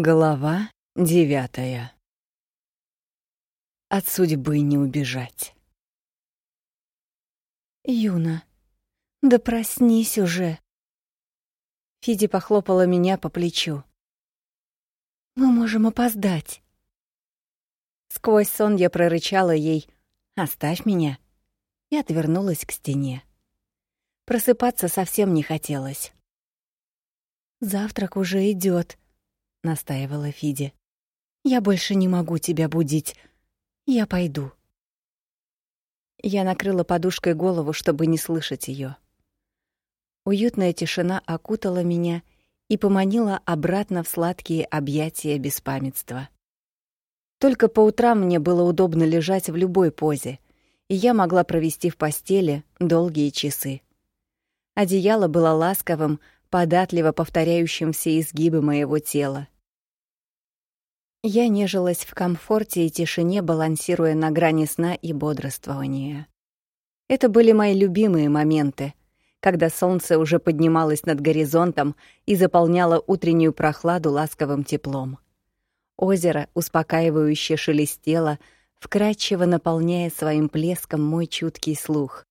Глава девятая. От судьбы не убежать. Юна, да проснись уже. Фиди похлопала меня по плечу. Мы можем опоздать. Сквозь сон я прорычала ей «Оставь меня» и отвернулась к стене. Просыпаться совсем не хотелось. «Завтрак уже идет, — настаивала Фиди. «Я больше не могу тебя будить. Я пойду». Я накрыла подушкой голову, чтобы не слышать ее. Уютная тишина окутала меня и поманила обратно в сладкие объятия беспамятства. Только по утрам мне было удобно лежать в любой позе, и я могла провести в постели долгие часы. Одеяло было ласковым, податливо повторяющим все изгибы моего тела. Я нежилась в комфорте и тишине, балансируя на грани сна и бодрствования. Это были мои любимые моменты, когда солнце уже поднималось над горизонтом и заполняло утреннюю прохладу ласковым теплом. Озеро успокаивающе шелестело, вкрадчиво наполняя своим плеском мой чуткий слух.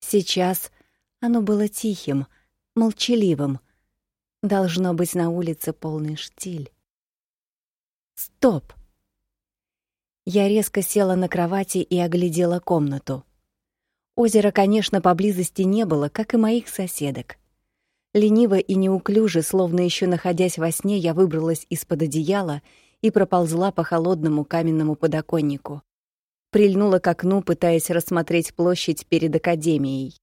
Сейчас оно было тихим — молчаливым. Должно быть на улице полный штиль. Стоп! Я резко села на кровати и оглядела комнату. Озера, конечно, поблизости не было, как и моих соседок. Лениво и неуклюже, словно еще находясь во сне, я выбралась из-под одеяла и проползла по холодному каменному подоконнику. Прильнула к окну, пытаясь рассмотреть площадь перед академией.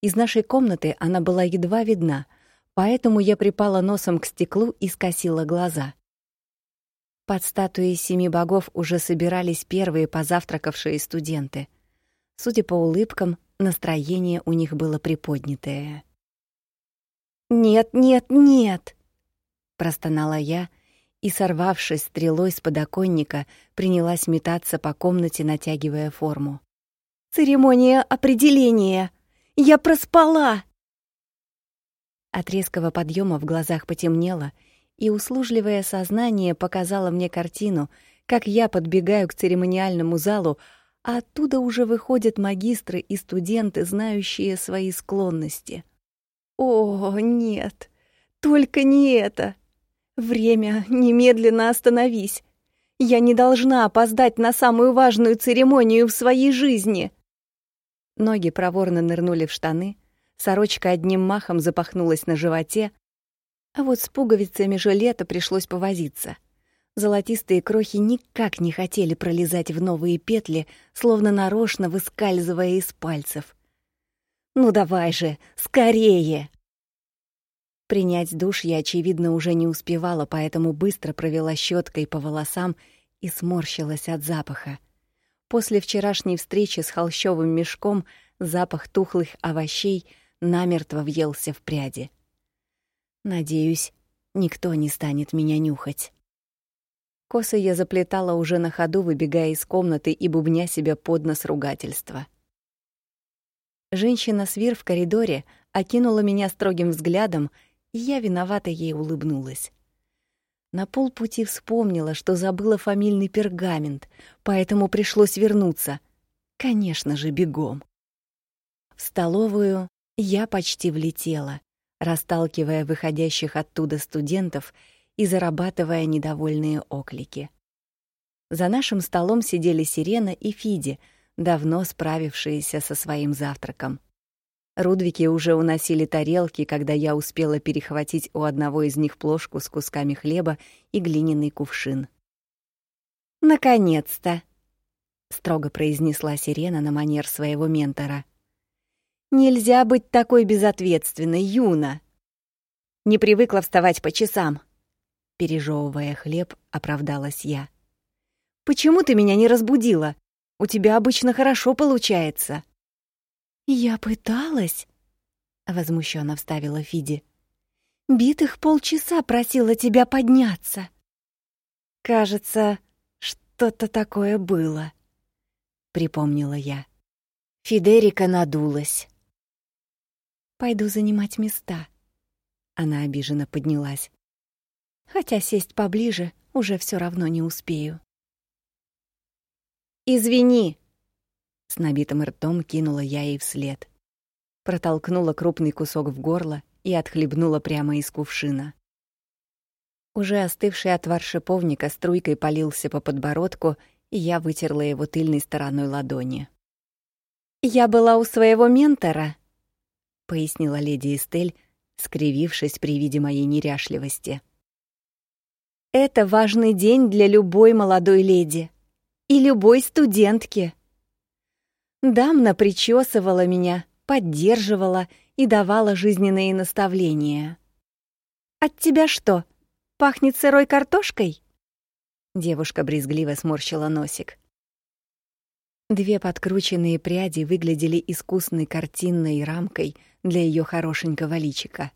Из нашей комнаты она была едва видна, поэтому я припала носом к стеклу и скосила глаза. Под статуей семи богов уже собирались первые позавтракавшие студенты. Судя по улыбкам, настроение у них было приподнятое. «Нет, нет, нет!» — простонала я и, сорвавшись стрелой с подоконника, принялась метаться по комнате, натягивая форму. «Церемония определения!» Я проспала!» От резкого подъема в глазах потемнело, и услужливое сознание показало мне картину, как я подбегаю к церемониальному залу, а оттуда уже выходят магистры и студенты, знающие свои склонности. «О, нет! Только не это! Время, немедленно остановись! Я не должна опоздать на самую важную церемонию в своей жизни!» Ноги проворно нырнули в штаны, сорочка одним махом запахнулась на животе, а вот с пуговицами жилета пришлось повозиться. Золотистые крохи никак не хотели пролезать в новые петли, словно нарочно выскальзывая из пальцев. «Ну давай же, скорее!» Принять душ я, очевидно, уже не успевала, поэтому быстро провела щеткой по волосам и сморщилась от запаха. После вчерашней встречи с холщовым мешком запах тухлых овощей намертво въелся в пряди. Надеюсь, никто не станет меня нюхать. Косы я заплетала уже на ходу, выбегая из комнаты и бубня себя под нос ругательства. Женщина-свир в коридоре окинула меня строгим взглядом, и я виновато ей улыбнулась. На полпути вспомнила, что забыла фамильный пергамент, поэтому пришлось вернуться. Конечно же, бегом. В столовую я почти влетела, расталкивая выходящих оттуда студентов и зарабатывая недовольные оклики. За нашим столом сидели Сирена и Фиди, давно справившиеся со своим завтраком. Рудвики уже уносили тарелки, когда я успела перехватить у одного из них плошку с кусками хлеба и глиняный кувшин. «Наконец-то!» — строго произнесла Сирена на манер своего ментора. «Нельзя быть такой безответственной, Юна!» «Не привыкла вставать по часам!» Пережевывая хлеб, оправдалась я. «Почему ты меня не разбудила? У тебя обычно хорошо получается!» «Я пыталась», — возмущенно вставила Фиди. «Битых полчаса просила тебя подняться». «Кажется, что-то такое было», — припомнила я. Фидерика надулась. «Пойду занимать места». Она обиженно поднялась. хотя сесть поближе уже все равно не успею. «Извини!» — с набитым ртом кинула я ей вслед. Протолкнула крупный кусок в горло и отхлебнула прямо из кувшина. Уже остывший отвар шиповника струйкой полился по подбородку, и я вытерла его тыльной стороной ладони. «Я была у своего ментора», — пояснила леди Эстель, скривившись при виде моей неряшливости. «Это важный день для любой молодой леди и любой студентки». Дамна причесывала меня, поддерживала и давала жизненные наставления. «От тебя что?» Пахнет сырой картошкой?» Девушка брезгливо сморщила носик. Две подкрученные пряди выглядели искусной картинной рамкой для ее хорошенького личика.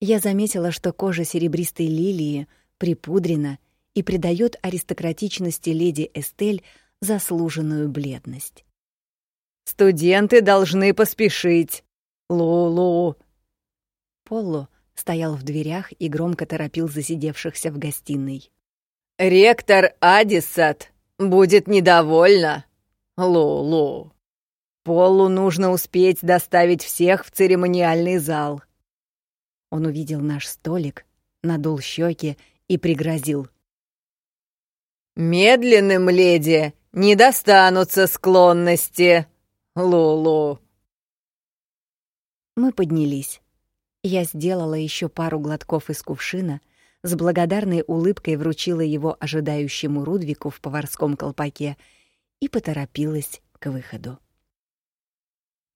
Я заметила, что кожа серебристой лилии припудрена и придает аристократичности леди Эстель заслуженную бледность. «Студенты должны поспешить! Лу-лу!» Полло стоял в дверях и громко торопил засидевшихся в гостиной. «Ректор Адисат будет недовольна, Лу-Лу. Полу нужно успеть доставить всех в церемониальный зал». Он увидел наш столик, надул щеки и пригрозил. «Медленным, леди, не достанутся склонности, Лу-Лу». Мы поднялись. Я сделала еще пару глотков из кувшина, с благодарной улыбкой вручила его ожидающему Рудвику в поварском колпаке и поторопилась к выходу.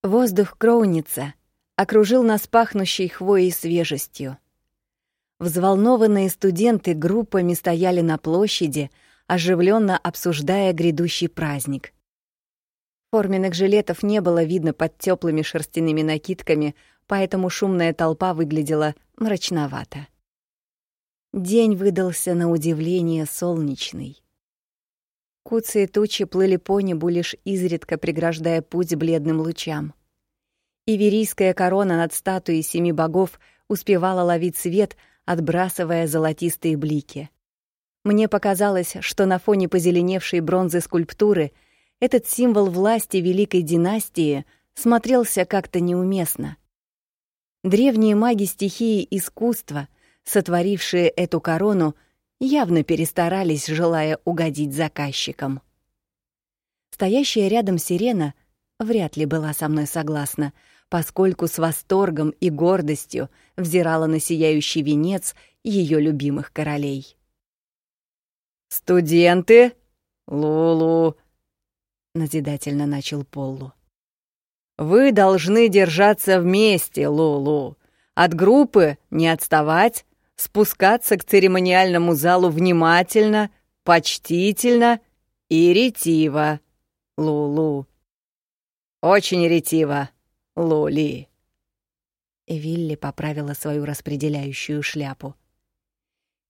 Воздух Кроуница окружил нас пахнущей хвоей свежестью. Взволнованные студенты группами стояли на площади, оживленно обсуждая грядущий праздник. Форменных жилетов не было видно под теплыми шерстяными накидками, поэтому шумная толпа выглядела мрачновато. День выдался на удивление солнечный. Куцые тучи плыли по небу, лишь изредка преграждая путь бледным лучам. Иверийская корона над статуей семи богов успевала ловить свет, отбрасывая золотистые блики. Мне показалось, что на фоне позеленевшей бронзы скульптуры этот символ власти великой династии смотрелся как-то неуместно — Древние маги стихии искусства, сотворившие эту корону, явно перестарались, желая угодить заказчикам. Стоящая рядом сирена вряд ли была со мной согласна, поскольку с восторгом и гордостью взирала на сияющий венец ее любимых королей. «Студенты! Лулу!» — назидательно начал Поллу. Вы должны держаться вместе, Лулу. От группы не отставать, спускаться к церемониальному залу внимательно, почтительно и ретиво, Лулу. Очень ретиво, Лули. Вилли поправила свою распределяющую шляпу.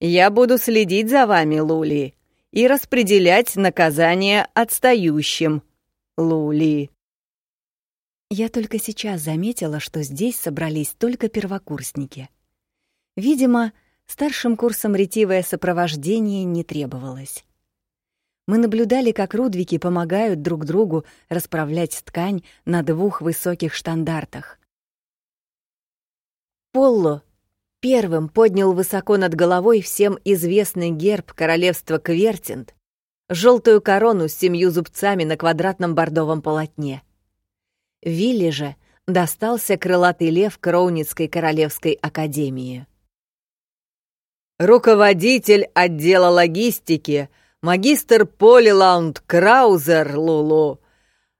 «Я буду следить за вами, Лули, и распределять наказание отстающим, Лули». Я только сейчас заметила, что здесь собрались только первокурсники. Видимо, старшим курсом ретивое сопровождение не требовалось. Мы наблюдали, как рудвики помогают друг другу расправлять ткань на двух высоких штандартах. Полло первым поднял высоко над головой всем известный герб королевства Квертинт, желтую корону с семью зубцами на квадратном бордовом полотне — Вилли же достался крылатый лев Кроуницкой королевской академии. Руководитель отдела логистики, магистр Полилаунд Краузер Лулу,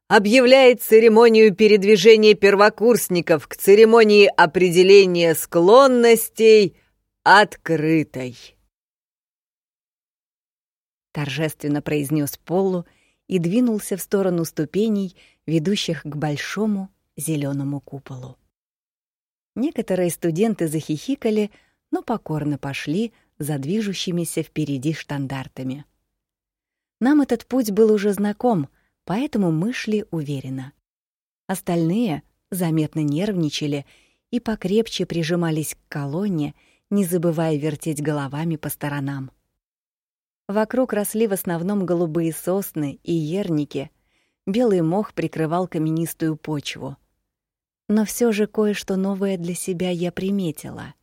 объявляет церемонию передвижения первокурсников к церемонии определения склонностей открытой. Торжественно произнес Полу и двинулся в сторону ступеней, ведущих к большому зеленому куполу. Некоторые студенты захихикали, но покорно пошли за движущимися впереди штандартами. Нам этот путь был уже знаком, поэтому мы шли уверенно. Остальные заметно нервничали и покрепче прижимались к колонне, не забывая вертеть головами по сторонам. Вокруг росли в основном голубые сосны и ерники, белый мох прикрывал каменистую почву. Но все же кое-что новое для себя я приметила.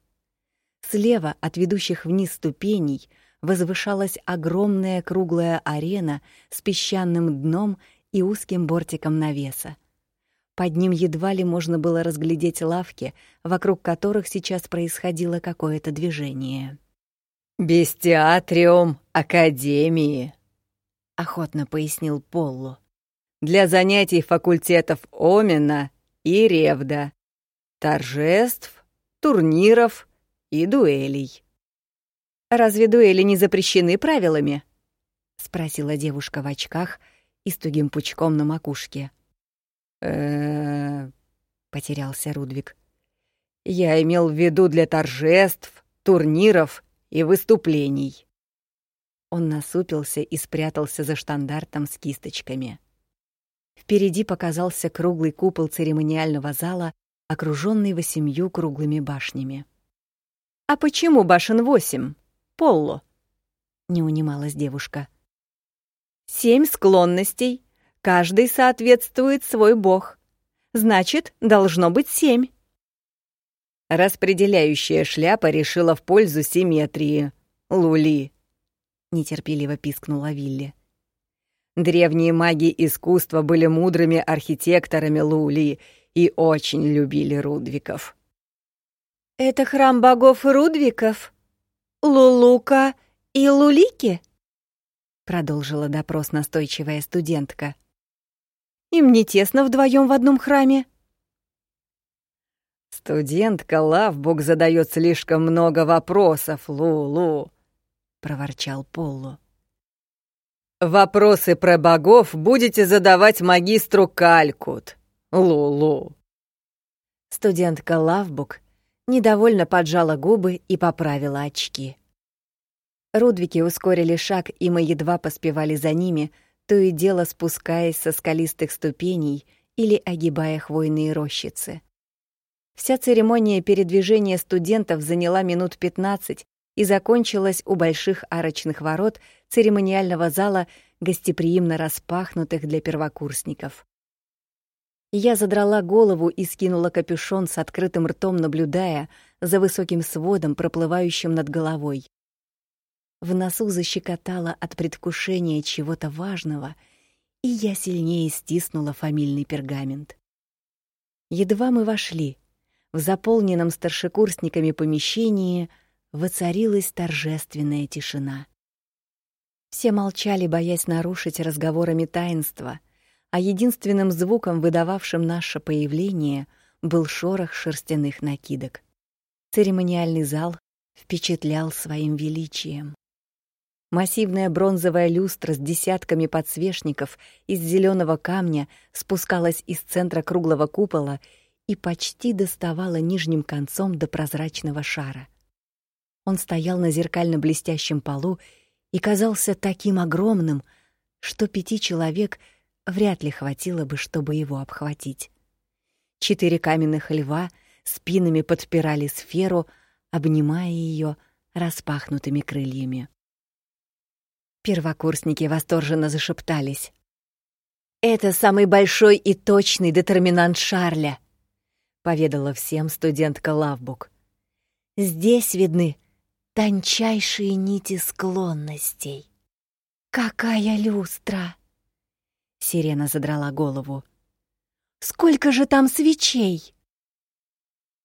Слева от ведущих вниз ступеней возвышалась огромная круглая арена с песчаным дном и узким бортиком навеса. Под ним едва ли можно было разглядеть лавки, вокруг которых сейчас происходило какое-то движение. «Бестиатриум Академии», — охотно пояснил Полло. «Для занятий факультетов Омена и Ревда, торжеств, турниров и дуэлей». «Разве дуэли не запрещены правилами?» — спросила девушка в очках и с тугим пучком на макушке потерялся Рудвиг. Я имел в виду для торжеств, турниров и выступлений. Он насупился и спрятался за штандартом с кисточками. Впереди показался круглый купол церемониального зала, окруженный восемью круглыми башнями. А почему башен восемь? Полло. Не унималась девушка. Семь склонностей, Каждый соответствует свой бог. Значит, должно быть семь. Распределяющая шляпа решила в пользу симметрии. Лули. Нетерпеливо пискнула Вилли. Древние маги искусства были мудрыми архитекторами Лули и очень любили Рудвиков. «Это храм богов Рудвиков? Лулука и Лулики?» Продолжила допрос настойчивая студентка. Им не тесно вдвоем в одном храме. Студентка Лавбук задает слишком много вопросов, Лу-Лу, проворчал Поллу. Вопросы про богов будете задавать магистру Калькут, Лу-Лу. Студентка Лавбук недовольно поджала губы и поправила очки. Рудвики ускорили шаг, и мы едва поспевали за ними, то и дело спускаясь со скалистых ступеней или огибая хвойные рощицы. Вся церемония передвижения студентов заняла минут 15 и закончилась у больших арочных ворот церемониального зала, гостеприимно распахнутых для первокурсников. Я задрала голову и скинула капюшон с открытым ртом, наблюдая за высоким сводом, проплывающим над головой. В носу защекотало от предвкушения чего-то важного, и я сильнее стиснула фамильный пергамент. Едва мы вошли, в заполненном старшекурсниками помещении воцарилась торжественная тишина. Все молчали, боясь нарушить разговорами таинства, а единственным звуком, выдававшим наше появление, был шорох шерстяных накидок. Церемониальный зал впечатлял своим величием. Массивная бронзовая люстра с десятками подсвечников из зеленого камня спускалась из центра круглого купола и почти доставала нижним концом до прозрачного шара. Он стоял на зеркально-блестящем полу и казался таким огромным, что пяти человек вряд ли хватило бы, чтобы его обхватить. Четыре каменных льва спинами подпирали сферу, обнимая ее распахнутыми крыльями. Первокурсники восторженно зашептались. «Это самый большой и точный детерминант Шарля», — поведала всем студентка Лавбук. «Здесь видны тончайшие нити склонностей». «Какая люстра!» Сирена задрала голову. «Сколько же там свечей?»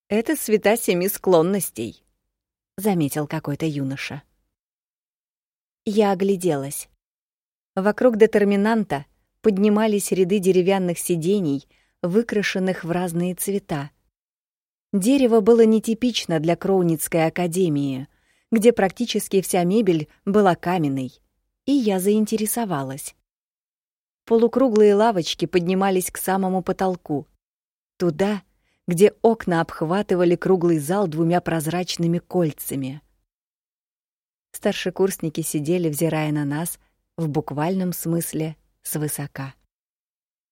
«Это света семи склонностей», — заметил какой-то юноша. Я огляделась. Вокруг детерминанта поднимались ряды деревянных сидений, выкрашенных в разные цвета. Дерево было нетипично для Кроуницкой академии, где практически вся мебель была каменной, и я заинтересовалась. Полукруглые лавочки поднимались к самому потолку, туда, где окна обхватывали круглый зал двумя прозрачными кольцами. Старшекурсники сидели, взирая на нас, в буквальном смысле, свысока.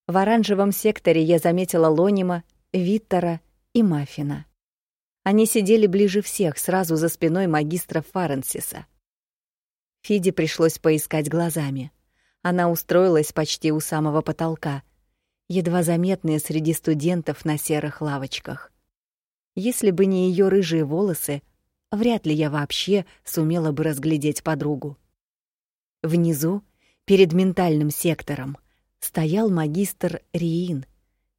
В оранжевом секторе я заметила Лонима, Виттера и Маффина. Они сидели ближе всех, сразу за спиной магистра Фаренсиса. Фиде пришлось поискать глазами. Она устроилась почти у самого потолка, едва заметная среди студентов на серых лавочках. Если бы не ее рыжие волосы, вряд ли я вообще сумела бы разглядеть подругу. Внизу, перед ментальным сектором, стоял магистр Риин,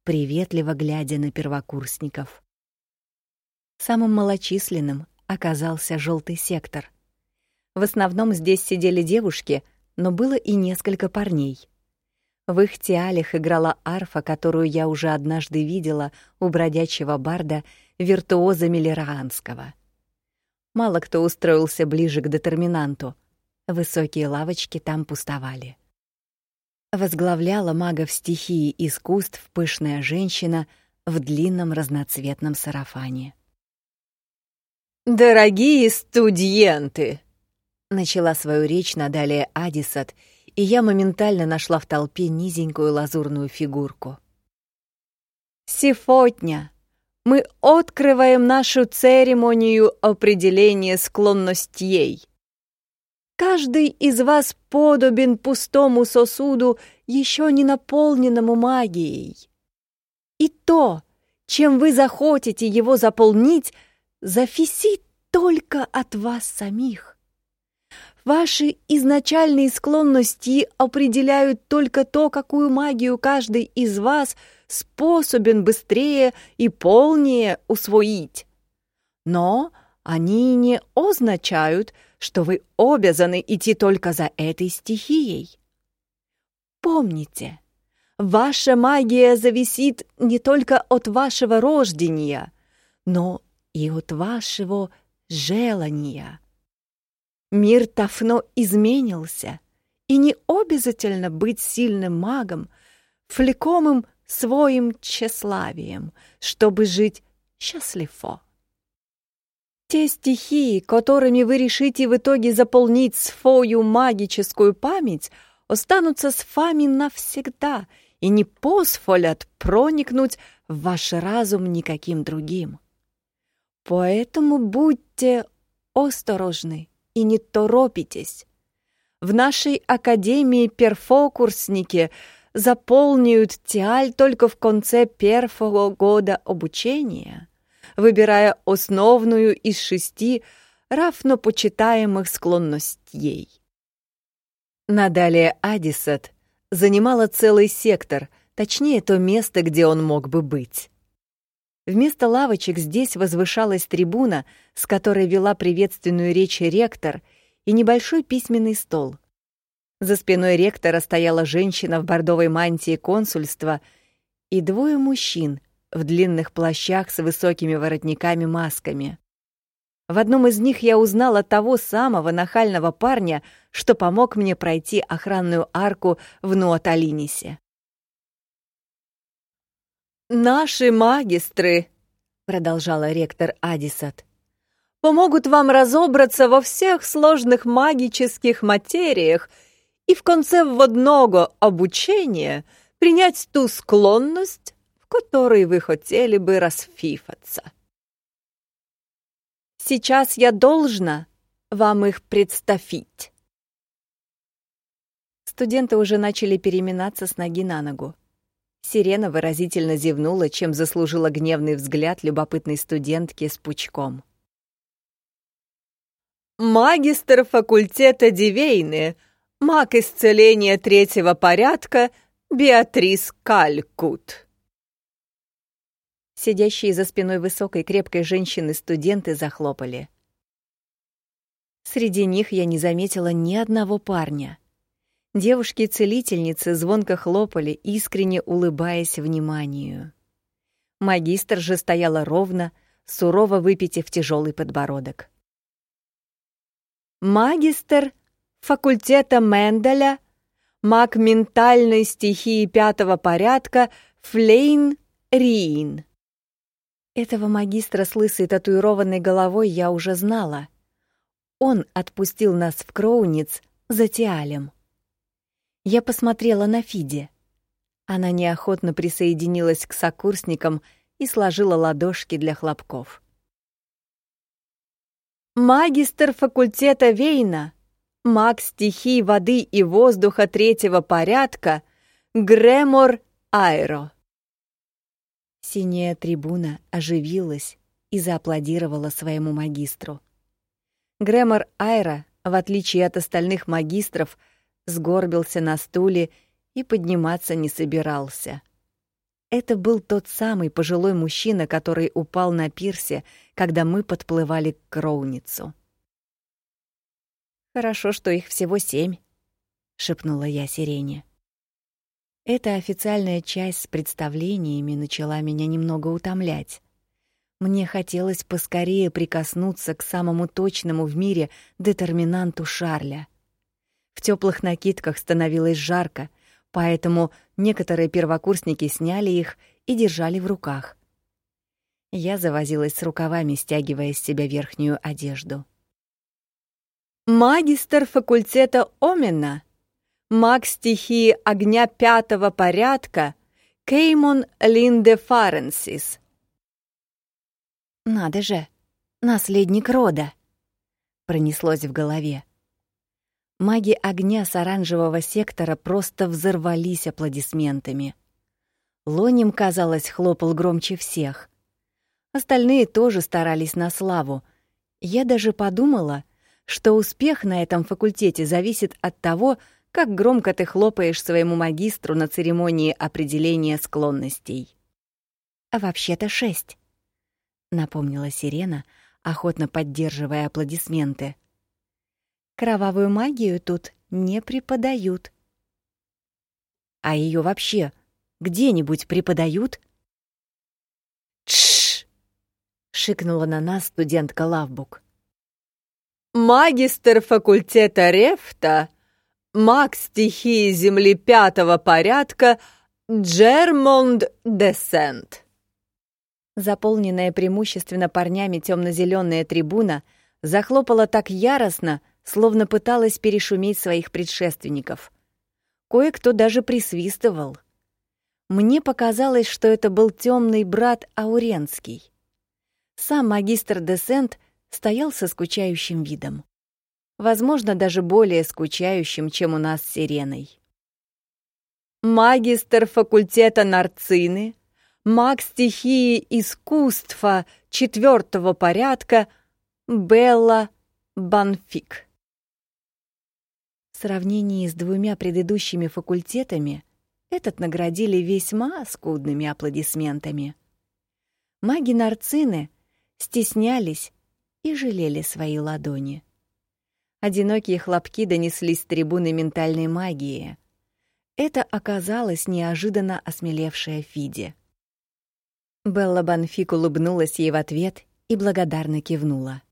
приветливо глядя на первокурсников. Самым малочисленным оказался желтый сектор. В основном здесь сидели девушки, но было и несколько парней. В их тиалях играла арфа, которую я уже однажды видела у бродячего барда виртуоза Миллераанского. Мало кто устроился ближе к детерминанту. Высокие лавочки там пустовали. Возглавляла магов стихии искусств пышная женщина в длинном разноцветном сарафане. «Дорогие студенты!» Начала свою речь Надалия Адисат, и я моментально нашла в толпе низенькую лазурную фигурку. «Сегодня мы открываем нашу церемонию определения склонностей. Каждый из вас подобен пустому сосуду, еще не наполненному магией. И то, чем вы захотите его заполнить — зависит только от вас самих. Ваши изначальные склонности определяют только то, какую магию каждый из вас способен быстрее и полнее усвоить. Но они не означают, что вы обязаны идти только за этой стихией. Помните, ваша магия зависит не только от вашего рождения, но и от вашего желания. Мир давно изменился, и не обязательно быть сильным магом, флекомым своим тщеславием, чтобы жить счастливо. Те стихии, которыми вы решите в итоге заполнить свою магическую память, останутся с вами навсегда и не позволят проникнуть в ваш разум никаким другим. Поэтому будьте осторожны и не торопитесь. В нашей академии перфокурсники заполняют тиаль только в конце первого года обучения, выбирая основную из шести равнопочитаемых склонностей. Надалее Адисат занимала целый сектор, точнее то место, где он мог бы быть. Вместо лавочек здесь возвышалась трибуна, с которой вела приветственную речь ректор, и небольшой письменный стол. За спиной ректора стояла женщина в бордовой мантии консульства и двое мужчин в длинных плащах с высокими воротниками-масками. В одном из них я узнала того самого нахального парня, что помог мне пройти охранную арку в Нуаталинисе. «Наши магистры», — продолжала ректор Адисат, «помогут вам разобраться во всех сложных магических материях и в конце вводного обучения принять ту склонность, в которой вы хотели бы расфифаться. Сейчас я должна вам их представить». Студенты уже начали переминаться с ноги на ногу. Сирена выразительно зевнула, чем заслужила гневный взгляд любопытной студентки с пучком. «Магистр факультета Дивейны, маг исцеления третьего порядка Беатрис Калькут». Сидящие за спиной высокой крепкой женщины студенты захлопали. Среди них я не заметила ни одного парня — Девушки-целительницы звонко хлопали, искренне улыбаясь вниманию. Магистр же стояла ровно, сурово выпитив тяжелый подбородок. Магистр факультета Менделя, маг ментальной стихии пятого порядка Флейн Риин. Этого магистра с лысой татуированной головой я уже знала. Он отпустил нас в Кроуниц за Тиалем. Я посмотрела на Фиди. Она неохотно присоединилась к сокурсникам и сложила ладошки для хлопков. Магистр факультета Вейна, маг стихий воды и воздуха третьего порядка, Гремор Айро. Синяя трибуна оживилась и зааплодировала своему магистру. Гремор Айра, в отличие от остальных магистров, сгорбился на стуле и подниматься не собирался. Это был тот самый пожилой мужчина, который упал на пирсе, когда мы подплывали к Кроуницу. «Хорошо, что их всего семь», — шепнула я Сирене. Эта официальная часть с представлениями начала меня немного утомлять. Мне хотелось поскорее прикоснуться к самому точному в мире детерминанту Шарля. В теплых накидках становилось жарко, поэтому некоторые первокурсники сняли их и держали в руках. Я завозилась с рукавами, стягивая с себя верхнюю одежду. «Магистр факультета Омена!» маг стихии огня пятого порядка Кеймон Линде Фаренсис. «Надо же, наследник рода!» — пронеслось в голове. Маги огня с оранжевого сектора просто взорвались аплодисментами. Лоним, казалось, хлопал громче всех. Остальные тоже старались на славу. Я даже подумала, что успех на этом факультете зависит от того, как громко ты хлопаешь своему магистру на церемонии определения склонностей. А вообще-то шесть, напомнила Сирена, охотно поддерживая аплодисменты. Кровавую магию тут не преподают. А ее вообще где-нибудь преподают? Тш! шикнула на нас студентка Лавбук. Магистр факультета Рефта маг стихии Земли пятого порядка Джермонд Десент. Заполненная преимущественно парнями темно-зеленая трибуна захлопала так яростно, словно пыталась перешуметь своих предшественников. Кое-кто даже присвистывал. Мне показалось, что это был темный брат Ауренский. Сам магистр Десент стоял со скучающим видом возможно, даже более скучающим, чем у нас с Сиреной. Магистр факультета Нарцины, маг стихии искусства четвертого порядка Белла Банфик. В сравнении с двумя предыдущими факультетами этот наградили весьма скудными аплодисментами. Маги Нарцины стеснялись и жалели свои ладони. Одинокие хлопки донеслись с трибуны ментальной магии. Это оказалось неожиданно осмелевшая Фиди. Белла Банфик улыбнулась ей в ответ и благодарно кивнула.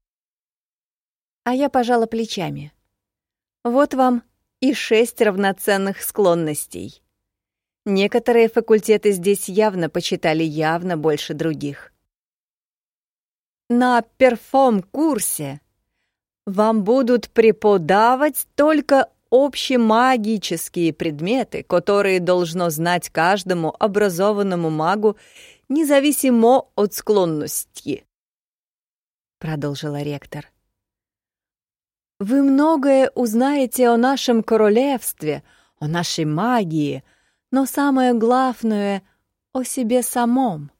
А я пожала плечами. Вот вам и шесть равноценных склонностей. Некоторые факультеты здесь явно почитали явно больше других. На перформ-курсе вам будут преподавать только общемагические предметы, которые должно знать каждому образованному магу, независимо от склонности, продолжила ректор. Вы многое узнаете о нашем королевстве, о нашей магии, но самое главное — о себе самом.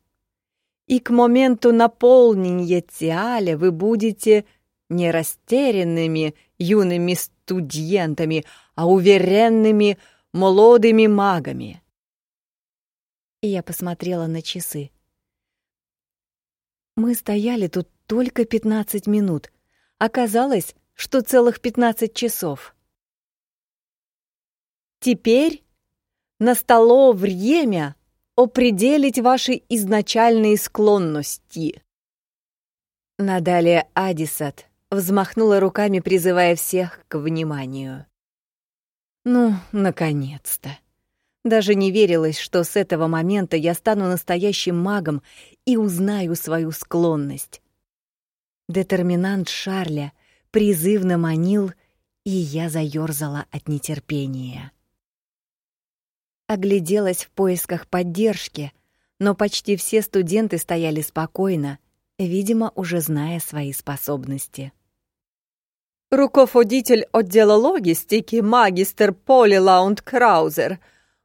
И к моменту наполнения Тиаля вы будете не растерянными юными студентами, а уверенными молодыми магами. И я посмотрела на часы. Мы стояли тут только пятнадцать минут. Оказалось, что целых пятнадцать часов. Теперь настало время определить ваши изначальные склонности. Надалия Адисат взмахнула руками, призывая всех к вниманию. Ну, наконец-то. Даже не верилось, что с этого момента я стану настоящим магом и узнаю свою склонность. Детерминант Шарля призывно манил, и я заёрзала от нетерпения. Огляделась в поисках поддержки, но почти все студенты стояли спокойно, видимо, уже зная свои способности. руководитель отдела логистики, магистр Поли Лаунд Краузер,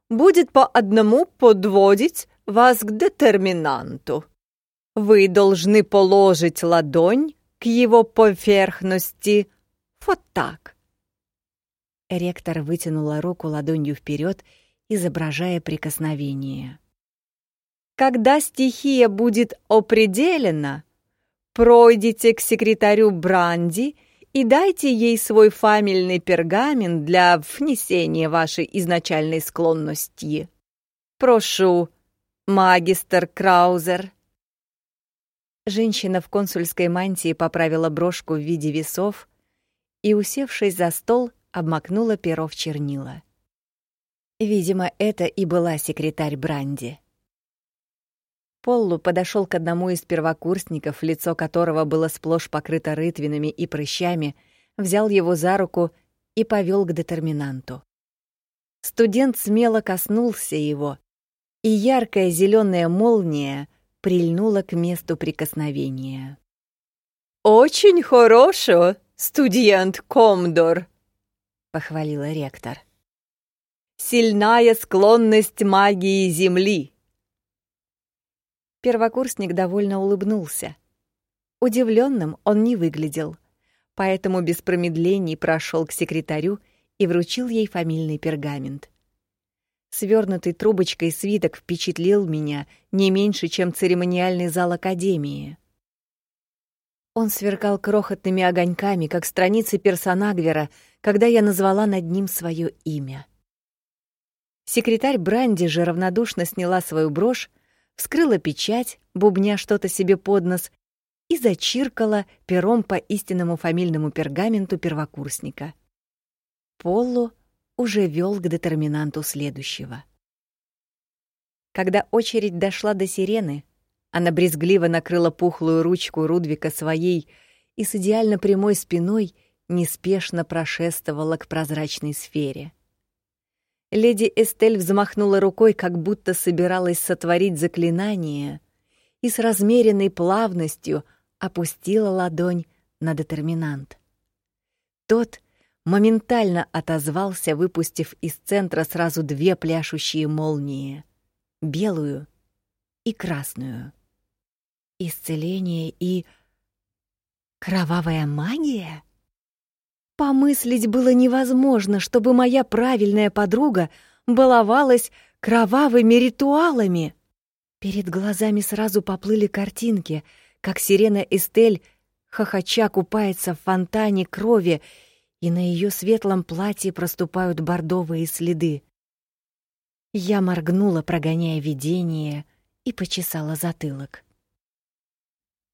будет по одному подводить вас к детерминанту. Вы должны положить ладонь к его поверхности вот так. Ректор вытянула руку ладонью вперед, изображая прикосновение. Когда стихия будет определена, пройдите к секретарю Бранди и дайте ей свой фамильный пергамент для внесения вашей изначальной склонности. Прошу, магистр Краузер. Женщина в консульской мантии поправила брошку в виде весов и, усевшись за стол, обмакнула перо в чернила. Видимо, это и была секретарь Бранди. Поллу подошел к одному из первокурсников, лицо которого было сплошь покрыто рытвинами и прыщами, взял его за руку и повел к детерминанту. Студент смело коснулся его, и яркая зеленая молния прильнула к месту прикосновения. «Очень хорошо, студент Комдор!» — похвалила ректор. «Сильная склонность магии Земли!» Первокурсник довольно улыбнулся. Удивленным он не выглядел, поэтому без промедлений прошел к секретарю и вручил ей фамильный пергамент. Свернутый трубочкой свиток впечатлил меня не меньше, чем церемониальный зал Академии. Он сверкал крохотными огоньками, как страницы персонагвера, когда я назвала над ним свое имя. Секретарь Бранди же равнодушно сняла свою брошь, вскрыла печать, бубня что-то себе под нос, и зачиркала пером по истинному фамильному пергаменту первокурсника. Полло уже вел к детерминанту следующего. Когда очередь дошла до сирены, она брезгливо накрыла пухлую ручку Рудвика своей и с идеально прямой спиной неспешно прошествовала к прозрачной сфере. Леди Эстель взмахнула рукой, как будто собиралась сотворить заклинание, и с размеренной плавностью опустила ладонь на детерминант. Тот моментально отозвался, выпустив из центра сразу две пляшущие молнии — белую и красную. Исцеление и... Кровавая магия? Помыслить было невозможно, чтобы моя правильная подруга баловалась кровавыми ритуалами. Перед глазами сразу поплыли картинки, как сирена Эстель хохоча купается в фонтане крови, и на ее светлом платье проступают бордовые следы. Я моргнула, прогоняя видение, и почесала затылок.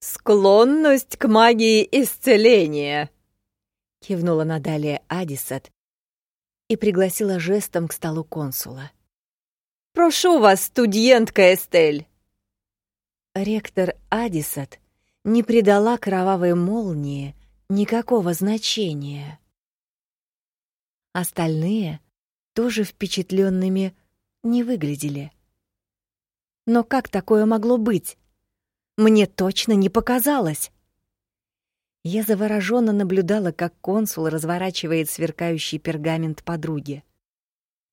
«Склонность к магии исцеления!» — кивнула Надалия Адисат и пригласила жестом к столу консула. «Прошу вас, студентка Эстель!» Ректор Адисат не придала кровавой молнии никакого значения. Остальные тоже впечатленными не выглядели. Но как такое могло быть? Мне точно не показалось. Я завороженно наблюдала, как консул разворачивает сверкающий пергамент подруги.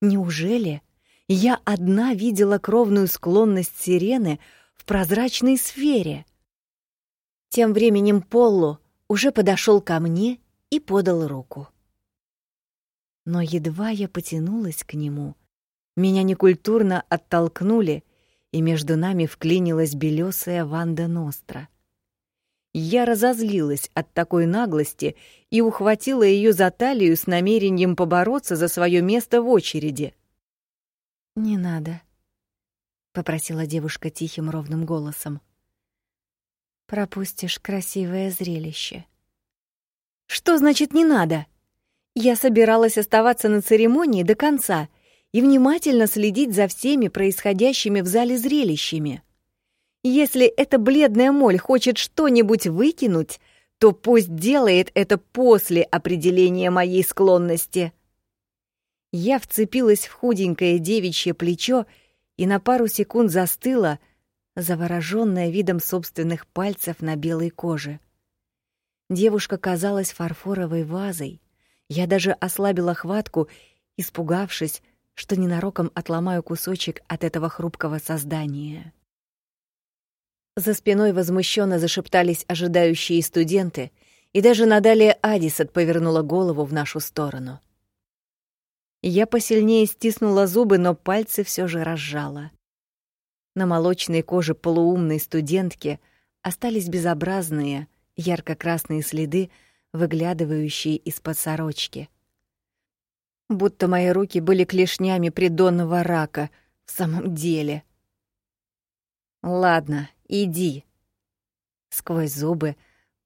Неужели я одна видела кровную склонность сирены в прозрачной сфере? Тем временем Полло уже подошел ко мне и подал руку. Но едва я потянулась к нему, меня некультурно оттолкнули и между нами вклинилась белесая Ванда Ностра. Я разозлилась от такой наглости и ухватила ее за талию с намерением побороться за свое место в очереди. «Не надо», — попросила девушка тихим ровным голосом. «Пропустишь красивое зрелище». «Что значит «не надо»?» Я собиралась оставаться на церемонии до конца — и внимательно следить за всеми происходящими в зале зрелищами. Если эта бледная моль хочет что-нибудь выкинуть, то пусть делает это после определения моей склонности. Я вцепилась в худенькое девичье плечо и на пару секунд застыла, заворожённая видом собственных пальцев на белой коже. Девушка казалась фарфоровой вазой. Я даже ослабила хватку, испугавшись, что ненароком отломаю кусочек от этого хрупкого создания. За спиной возмущенно зашептались ожидающие студенты, и даже Надалия Адисет повернула голову в нашу сторону. Я посильнее стиснула зубы, но пальцы все же разжала. На молочной коже полуумной студентки остались безобразные, ярко-красные следы, выглядывающие из-под сорочки. Будто мои руки были клешнями придонного рака в самом деле. «Ладно, иди», — сквозь зубы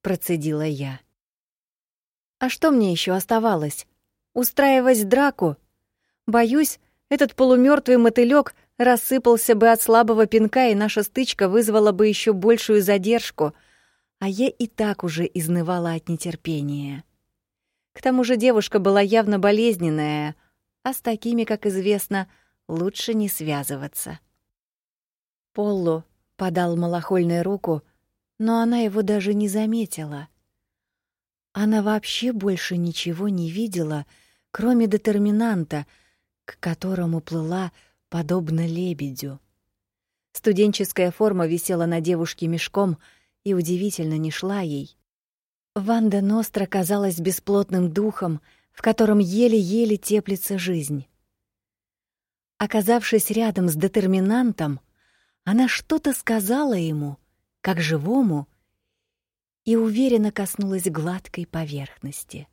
процедила я. А что мне еще оставалось? Устраивать драку? Боюсь, этот полумертвый мотылек рассыпался бы от слабого пинка, и наша стычка вызвала бы еще большую задержку, а я и так уже изнывала от нетерпения. К тому же девушка была явно болезненная, а с такими, как известно, лучше не связываться. Поллу подал малохольную руку, но она его даже не заметила. Она вообще больше ничего не видела, кроме детерминанта, к которому плыла подобно лебедю. Студенческая форма висела на девушке мешком и удивительно не шла ей. Ванда Ностра казалась бесплотным духом, в котором еле-еле теплится жизнь. Оказавшись рядом с детерминантом, она что-то сказала ему, как живому, и уверенно коснулась гладкой поверхности.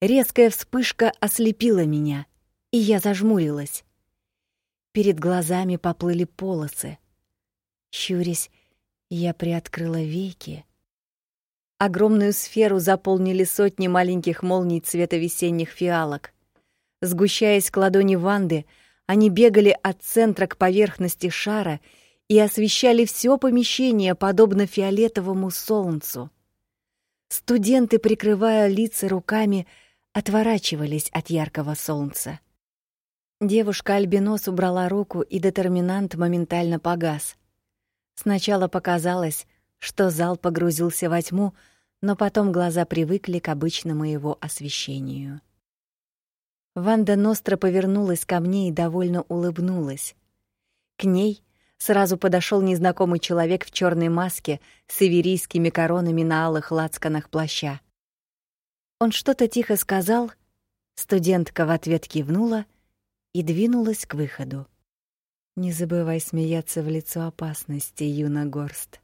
Резкая вспышка ослепила меня, и я зажмурилась. Перед глазами поплыли полосы. Щурясь, я приоткрыла веки Огромную сферу заполнили сотни маленьких молний цвета весенних фиалок. Сгущаясь к ладони Ванды, они бегали от центра к поверхности шара и освещали все помещение, подобно фиолетовому солнцу. Студенты, прикрывая лица руками, отворачивались от яркого солнца. Девушка-альбинос убрала руку, и детерминант моментально погас. Сначала показалось, что зал погрузился во тьму, но потом глаза привыкли к обычному его освещению. Ванда Ностра повернулась ко мне и довольно улыбнулась. К ней сразу подошел незнакомый человек в черной маске с иверийскими коронами на алых лацканах плаща. Он что-то тихо сказал, студентка в ответ кивнула и двинулась к выходу. Не забывай смеяться в лицо опасности, Юна Горст.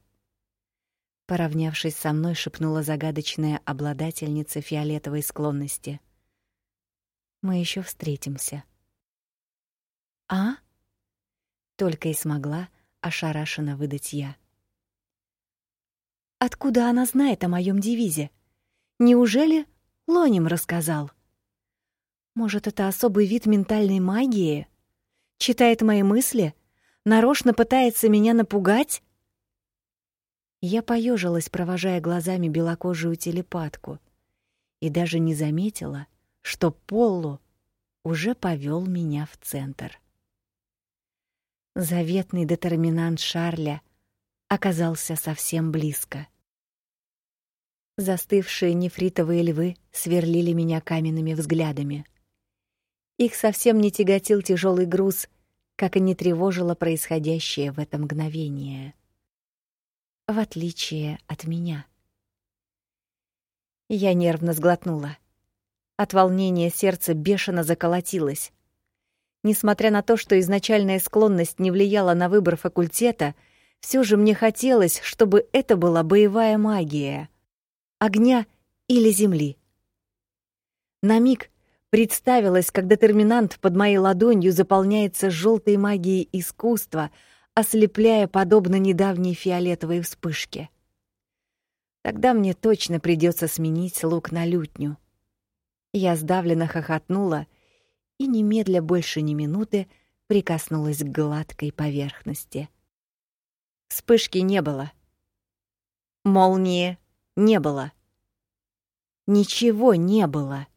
Поравнявшись со мной, шепнула загадочная обладательница фиолетовой склонности. Мы еще встретимся. А? Только и смогла ошарашенно выдать я. Откуда она знает о моем девизе? Неужели Лоним рассказал? Может, это особый вид ментальной магии? Читает мои мысли? Нарочно пытается меня напугать? Я поежилась, провожая глазами белокожую телепатку, и даже не заметила, что Полло уже повел меня в центр. Заветный детерминант Шарля оказался совсем близко. Застывшие нефритовые львы сверлили меня каменными взглядами. Их совсем не тяготил тяжелый груз, как и не тревожило происходящее в это мгновение в отличие от меня. Я нервно сглотнула. От волнения сердце бешено заколотилось. Несмотря на то, что изначальная склонность не влияла на выбор факультета, все же мне хотелось, чтобы это была боевая магия. Огня или земли. На миг представилось, как детерминант под моей ладонью заполняется желтой магией искусства — ослепляя подобно недавней фиолетовой вспышке. Тогда мне точно придется сменить лук на лютню. Я сдавленно хохотнула и немедля больше ни минуты прикоснулась к гладкой поверхности. Вспышки не было. Молнии не было. Ничего не было.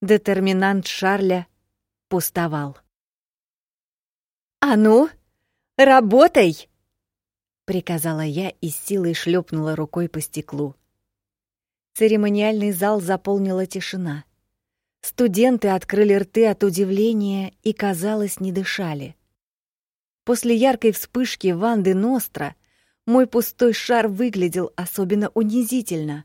Детерминант Шарля пустовал. «А ну, Работай!» — приказала я и силой шлепнула рукой по стеклу. Церемониальный зал заполнила тишина. Студенты открыли рты от удивления и, казалось, не дышали. После яркой вспышки Ванды Ностра мой пустой шар выглядел особенно унизительно.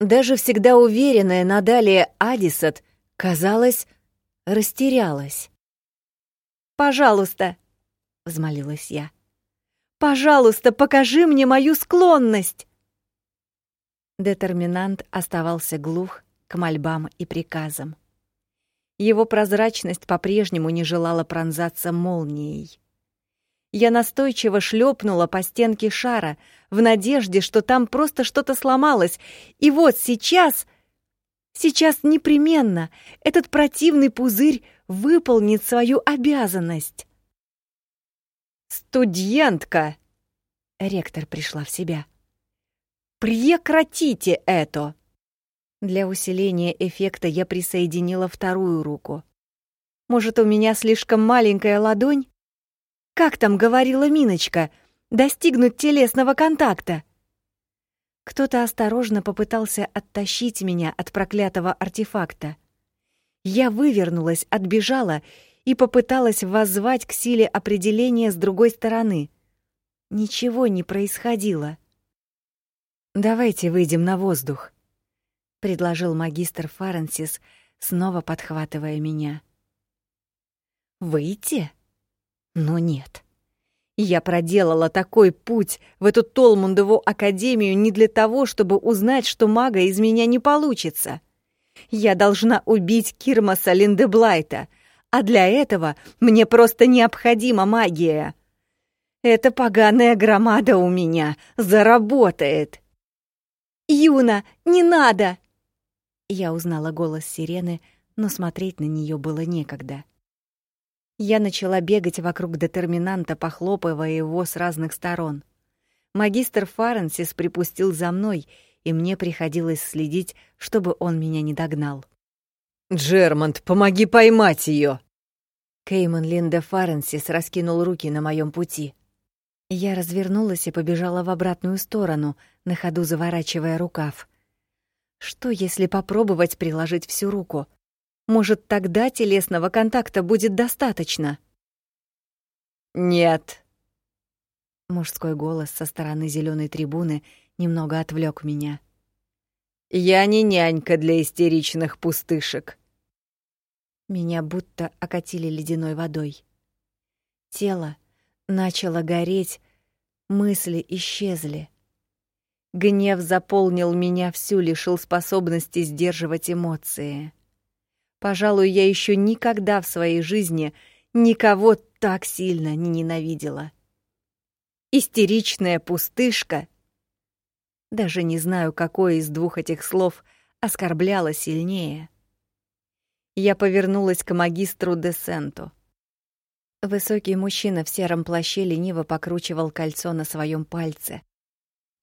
Даже всегда уверенная Надалия Адисат, казалось, растерялась. «Пожалуйста», — взмолилась я, — «пожалуйста, покажи мне мою склонность». Детерминант оставался глух к мольбам и приказам. Его прозрачность по-прежнему не желала пронзаться молнией. Я настойчиво шлепнула по стенке шара в надежде, что там просто что-то сломалось, и вот сейчас, сейчас непременно этот противный пузырь выполнит свою обязанность. «Студентка!» — ректор пришла в себя. «Прекратите это!» Для усиления эффекта я присоединила вторую руку. Может, у меня слишком маленькая ладонь? Как там говорила Миночка? Достигнуть телесного контакта. Кто-то осторожно попытался оттащить меня от проклятого артефакта. Я вывернулась, отбежала и попыталась воззвать к силе определения с другой стороны. Ничего не происходило. «Давайте выйдем на воздух», предложил магистр Фаренсис, снова подхватывая меня. Выйти? Но нет. Я проделала такой путь в эту Толмундову академию не для того, чтобы узнать, что мага из меня не получится. Я должна убить Кирмаса Линдеблайта, а для этого мне просто необходима магия. Эта поганая громада у меня заработает. «Юна, не надо!» Я узнала голос сирены, но смотреть на нее было некогда. Я начала бегать вокруг детерминанта, похлопывая его с разных сторон. Магистр Фаренсис припустил за мной, и мне приходилось следить, чтобы он меня не догнал. «Джермонт, помоги поймать ее! Кейман Линда Фаренсис раскинул руки на моем пути. Я развернулась и побежала в обратную сторону, на ходу заворачивая рукав. Что, если попробовать приложить всю руку? Может, тогда телесного контакта будет достаточно? Нет. Мужской голос со стороны зеленой трибуны немного отвлек меня. Я не нянька для истеричных пустышек. Меня будто окатили ледяной водой. Тело начало гореть, мысли исчезли. Гнев заполнил меня всю, лишил способности сдерживать эмоции. Пожалуй, я еще никогда в своей жизни никого так сильно не ненавидела. Истеричная пустышка. Даже не знаю, какое из двух этих слов оскорбляло сильнее. Я повернулась к магистру Десенту. Высокий мужчина в сером плаще лениво покручивал кольцо на своем пальце —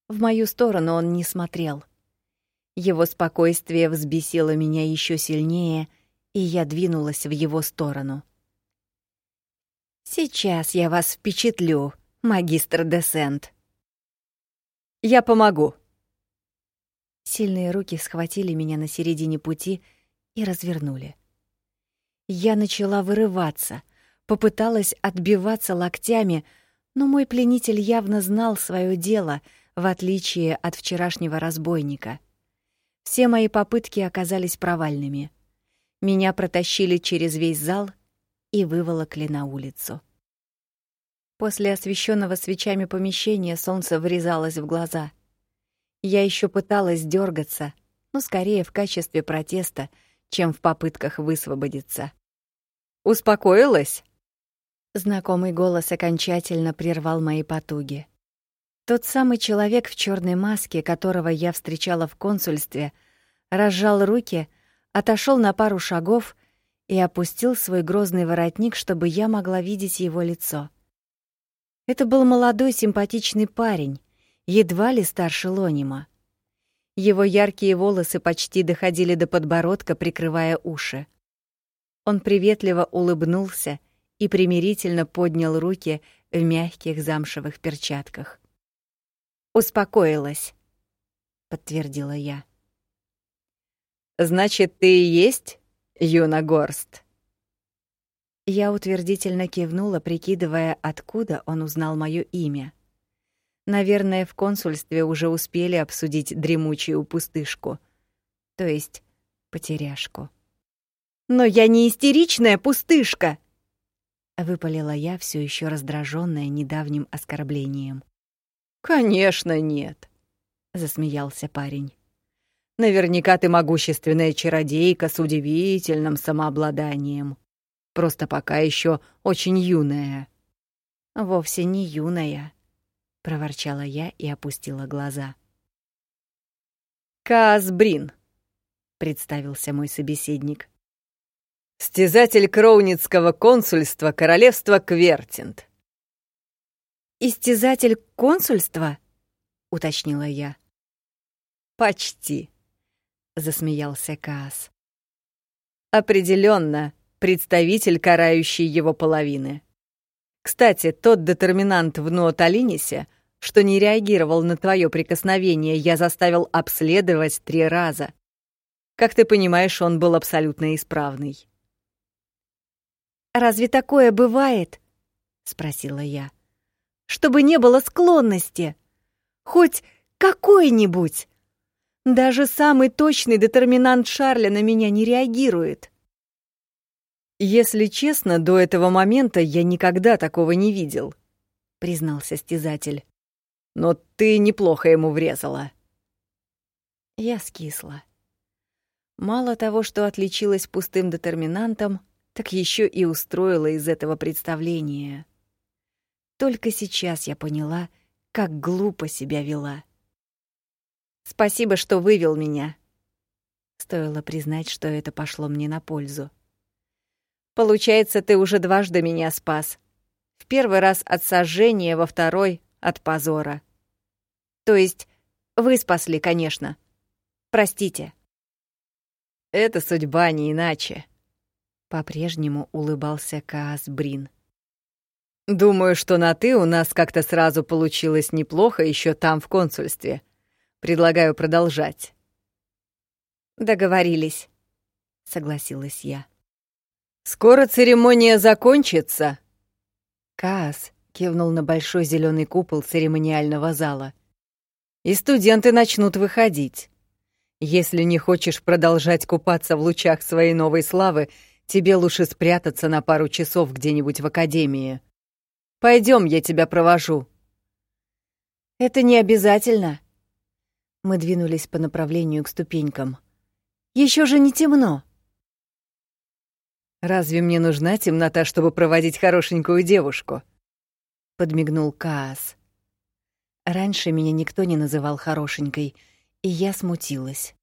в мою сторону он не смотрел. Его спокойствие взбесило меня еще сильнее, и я двинулась в его сторону. «Сейчас я вас впечатлю, магистр Десент». «Я помогу». Сильные руки схватили меня на середине пути и развернули. Я начала вырываться, попыталась отбиваться локтями, но мой пленитель явно знал свое дело — в отличие от вчерашнего разбойника. Все мои попытки оказались провальными. Меня протащили через весь зал и выволокли на улицу. После освещенного свечами помещения солнце врезалось в глаза. Я еще пыталась дергаться, но скорее в качестве протеста, чем в попытках высвободиться. «Успокоилась?» Знакомый голос окончательно прервал мои потуги. Тот самый человек в черной маске, которого я встречала в консульстве, разжал руки, отошел на пару шагов и опустил свой грозный воротник, чтобы я могла видеть его лицо. Это был молодой симпатичный парень, едва ли старше Лонима. Его яркие волосы почти доходили до подбородка, прикрывая уши. Он приветливо улыбнулся и примирительно поднял руки в мягких замшевых перчатках успокоилась. подтвердила я. Значит, ты и есть Юна Горст? Я утвердительно кивнула, прикидывая, откуда он узнал моё имя. Наверное, в консульстве уже успели обсудить дремучую пустышку, то есть потеряшку. Но я не истеричная пустышка, выпалила я, все еще раздраженная недавним оскорблением. Конечно, нет, засмеялся парень. Наверняка ты могущественная чародейка с удивительным самообладанием. Просто пока еще очень юная. Вовсе не юная, проворчала я и опустила глаза. Казбрин, представился мой собеседник. Стязатель Кроуницкого консульства королевства Квертинт. Истязатель консульства? уточнила я. Почти, засмеялся Каас. Определенно, представитель, карающий его половины. Кстати, тот детерминант в Нуоталинисе, что не реагировал на твое прикосновение, я заставил обследовать три раза. Как ты понимаешь, он был абсолютно исправный. «Разве такое бывает?» — спросила я. «Чтобы не было склонности. Хоть какой-нибудь. Даже самый точный детерминант Шарля на меня не реагирует». «Если честно, до этого момента я никогда такого не видел», — признался стязатель. «Но ты неплохо ему врезала». Я скисла. Мало того, что отличилась пустым детерминантом, так еще и устроила из этого представление. Только сейчас я поняла, как глупо себя вела. Спасибо, что вывел меня. Стоило признать, что это пошло мне на пользу. Получается, ты уже дважды меня спас. В первый раз от сожжения, во второй — от позора. То есть вы спасли, конечно. Простите. Это судьба, не иначе. По-прежнему улыбался Каас Брин. Думаю, что на «ты» у нас как-то сразу получилось неплохо еще там, в консульстве. Предлагаю продолжать. Договорились, согласилась я. Скоро церемония закончится. Каас кивнул на большой зеленый купол церемониального зала. И студенты начнут выходить. Если не хочешь продолжать купаться в лучах своей новой славы, тебе лучше спрятаться на пару часов где-нибудь в академии. Пойдем, я тебя провожу. Это не обязательно. Мы двинулись по направлению к ступенькам. Еще же не темно. Разве мне нужна темнота, чтобы проводить хорошенькую девушку? подмигнул Каас. Раньше меня никто не называл хорошенькой, и я смутилась.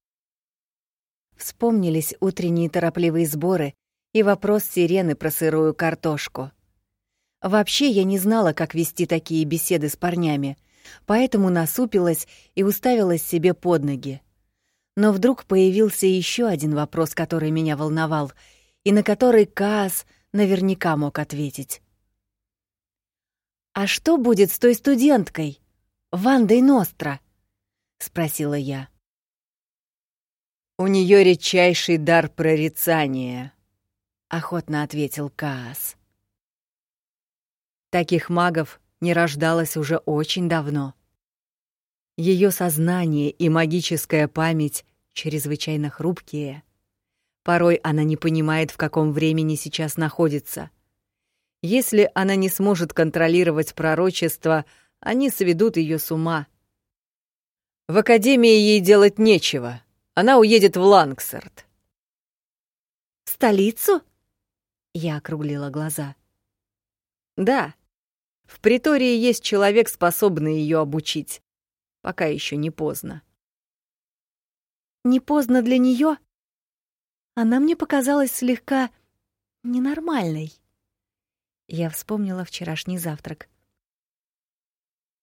Вспомнились утренние торопливые сборы и вопрос сирены про сырую картошку. Вообще я не знала, как вести такие беседы с парнями, поэтому насупилась и уставилась себе под ноги. Но вдруг появился еще один вопрос, который меня волновал, и на который Каас наверняка мог ответить. «А что будет с той студенткой, Вандой Ностра?» — спросила я. «У нее редчайший дар прорицания», охотно ответил Каас. Таких магов не рождалось уже очень давно. Ее сознание и магическая память чрезвычайно хрупкие. Порой она не понимает, в каком времени сейчас находится. Если она не сможет контролировать пророчество, они сведут ее с ума. В академии ей делать нечего. Она уедет в Лангсард. В столицу? Я округлила глаза. Да. В притории есть человек, способный ее обучить. Пока еще не поздно. Не поздно для нее? Она мне показалась слегка ненормальной. Я вспомнила вчерашний завтрак.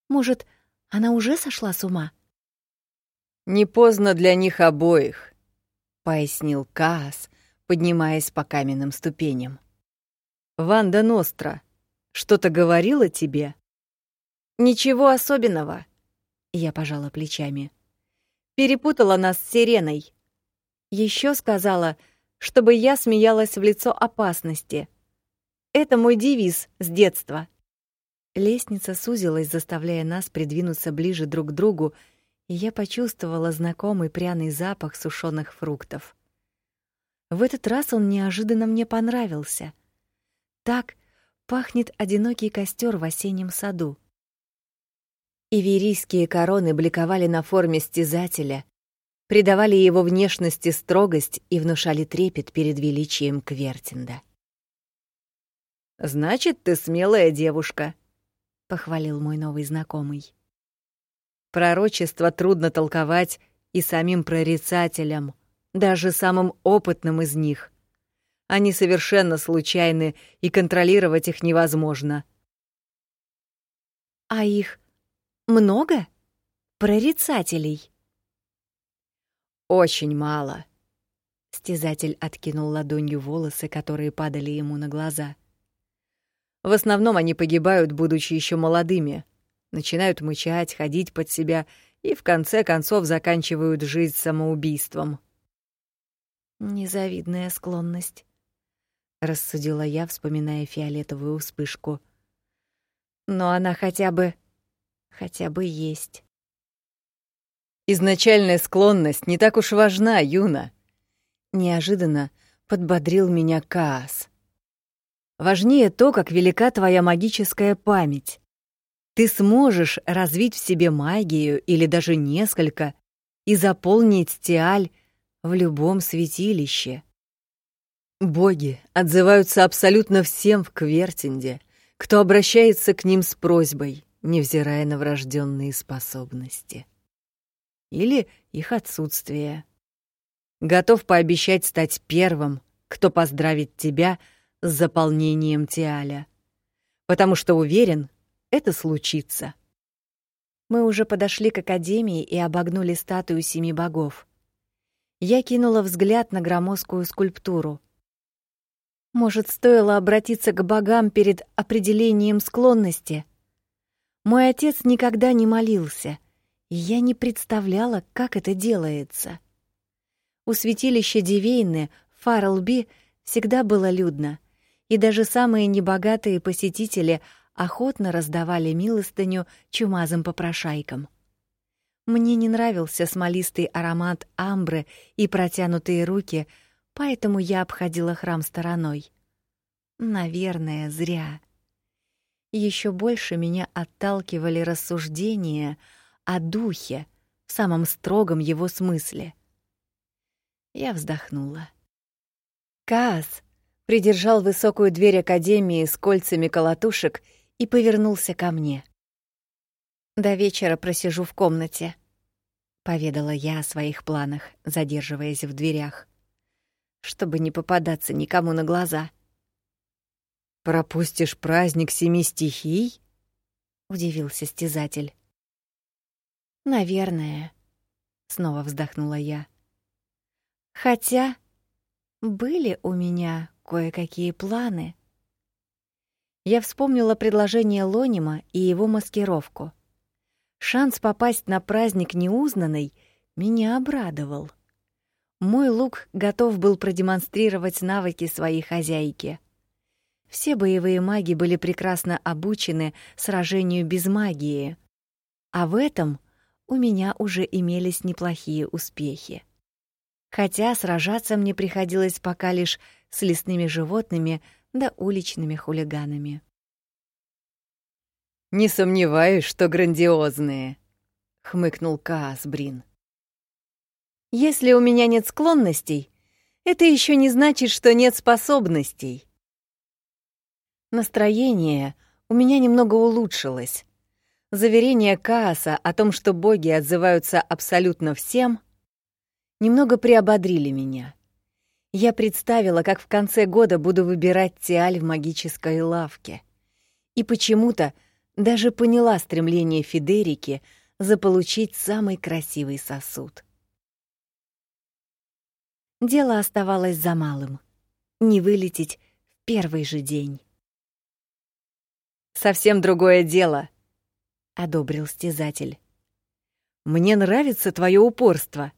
Может, она уже сошла с ума? Не поздно для них обоих, пояснил Каас, поднимаясь по каменным ступеням. «Ванда Ностра, что-то говорила тебе?» «Ничего особенного», — я пожала плечами. перепутала нас с сиреной. Еще сказала, чтобы я смеялась в лицо опасности. Это мой девиз с детства. Лестница сузилась, заставляя нас придвинуться ближе друг к другу, и я почувствовала знакомый пряный запах сушеных фруктов. В этот раз он неожиданно мне понравился. Так пахнет одинокий костер в осеннем саду. Иверийские короны бликовали на форме стязателя, придавали его внешности строгость и внушали трепет перед величием Квертинда. «Значит, ты смелая девушка», — похвалил мой новый знакомый. «Пророчество трудно толковать и самим прорицателям, даже самым опытным из них. Они совершенно случайны, и контролировать их невозможно». «А их много? Прорицателей?» Очень мало. Стязатель откинул ладонью волосы, которые падали ему на глаза. В основном они погибают, будучи еще молодыми. Начинают мычать, ходить под себя и в конце концов заканчивают жизнь самоубийством. Незавидная склонность, рассудила я, вспоминая фиолетовую вспышку. Но она хотя бы хотя бы есть. Изначальная склонность не так уж важна, Юна. Неожиданно подбодрил меня Каас. Важнее то, как велика твоя магическая память. Ты сможешь развить в себе магию или даже несколько и заполнить Тиаль в любом святилище. Боги отзываются абсолютно всем в Квертинде, кто обращается к ним с просьбой, невзирая на врожденные способности или их отсутствие. Готов пообещать стать первым, кто поздравит тебя с заполнением Тиаля, потому что уверен, это случится. Мы уже подошли к академии и обогнули статую семи богов. Я кинула взгляд на громоздкую скульптуру. Может, стоило обратиться к богам перед определением склонности? Мой отец никогда не молился — и я не представляла, как это делается. У святилища Дивейны Фарлби всегда было людно, и даже самые небогатые посетители охотно раздавали милостыню чумазым попрошайкам. Мне не нравился смолистый аромат амбры и протянутые руки, поэтому я обходила храм стороной. Наверное, зря. Еще больше меня отталкивали рассуждения — о духе в самом строгом его смысле. Я вздохнула. Каас придержал высокую дверь академии с кольцами колотушек и повернулся ко мне. До вечера просижу в комнате, поведала я о своих планах, задерживаясь в дверях, чтобы не попадаться никому на глаза. Пропустишь праздник семи стихий? удивился стезатель. Наверное, снова вздохнула я. Хотя были у меня кое-какие планы. Я вспомнила предложение Лонима и его маскировку. Шанс попасть на праздник неузнанный меня обрадовал. Мой лук готов был продемонстрировать навыки своей хозяйки. Все боевые маги были прекрасно обучены сражению без магии, а в этом у меня уже имелись неплохие успехи. Хотя сражаться мне приходилось пока лишь с лесными животными да уличными хулиганами. «Не сомневаюсь, что грандиозные», — хмыкнул Каасбрин. «Если у меня нет склонностей, это еще не значит, что нет способностей». Настроение у меня немного улучшилось, Заверения Кааса о том, что боги отзываются абсолютно всем, немного приободрили меня. Я представила, как в конце года буду выбирать Тиаль в магической лавке. И почему-то даже поняла стремление Федерики заполучить самый красивый сосуд. Дело оставалось за малым — не вылететь в первый же день. «Совсем другое дело», одобрил стезатель. Мне нравится твое упорство.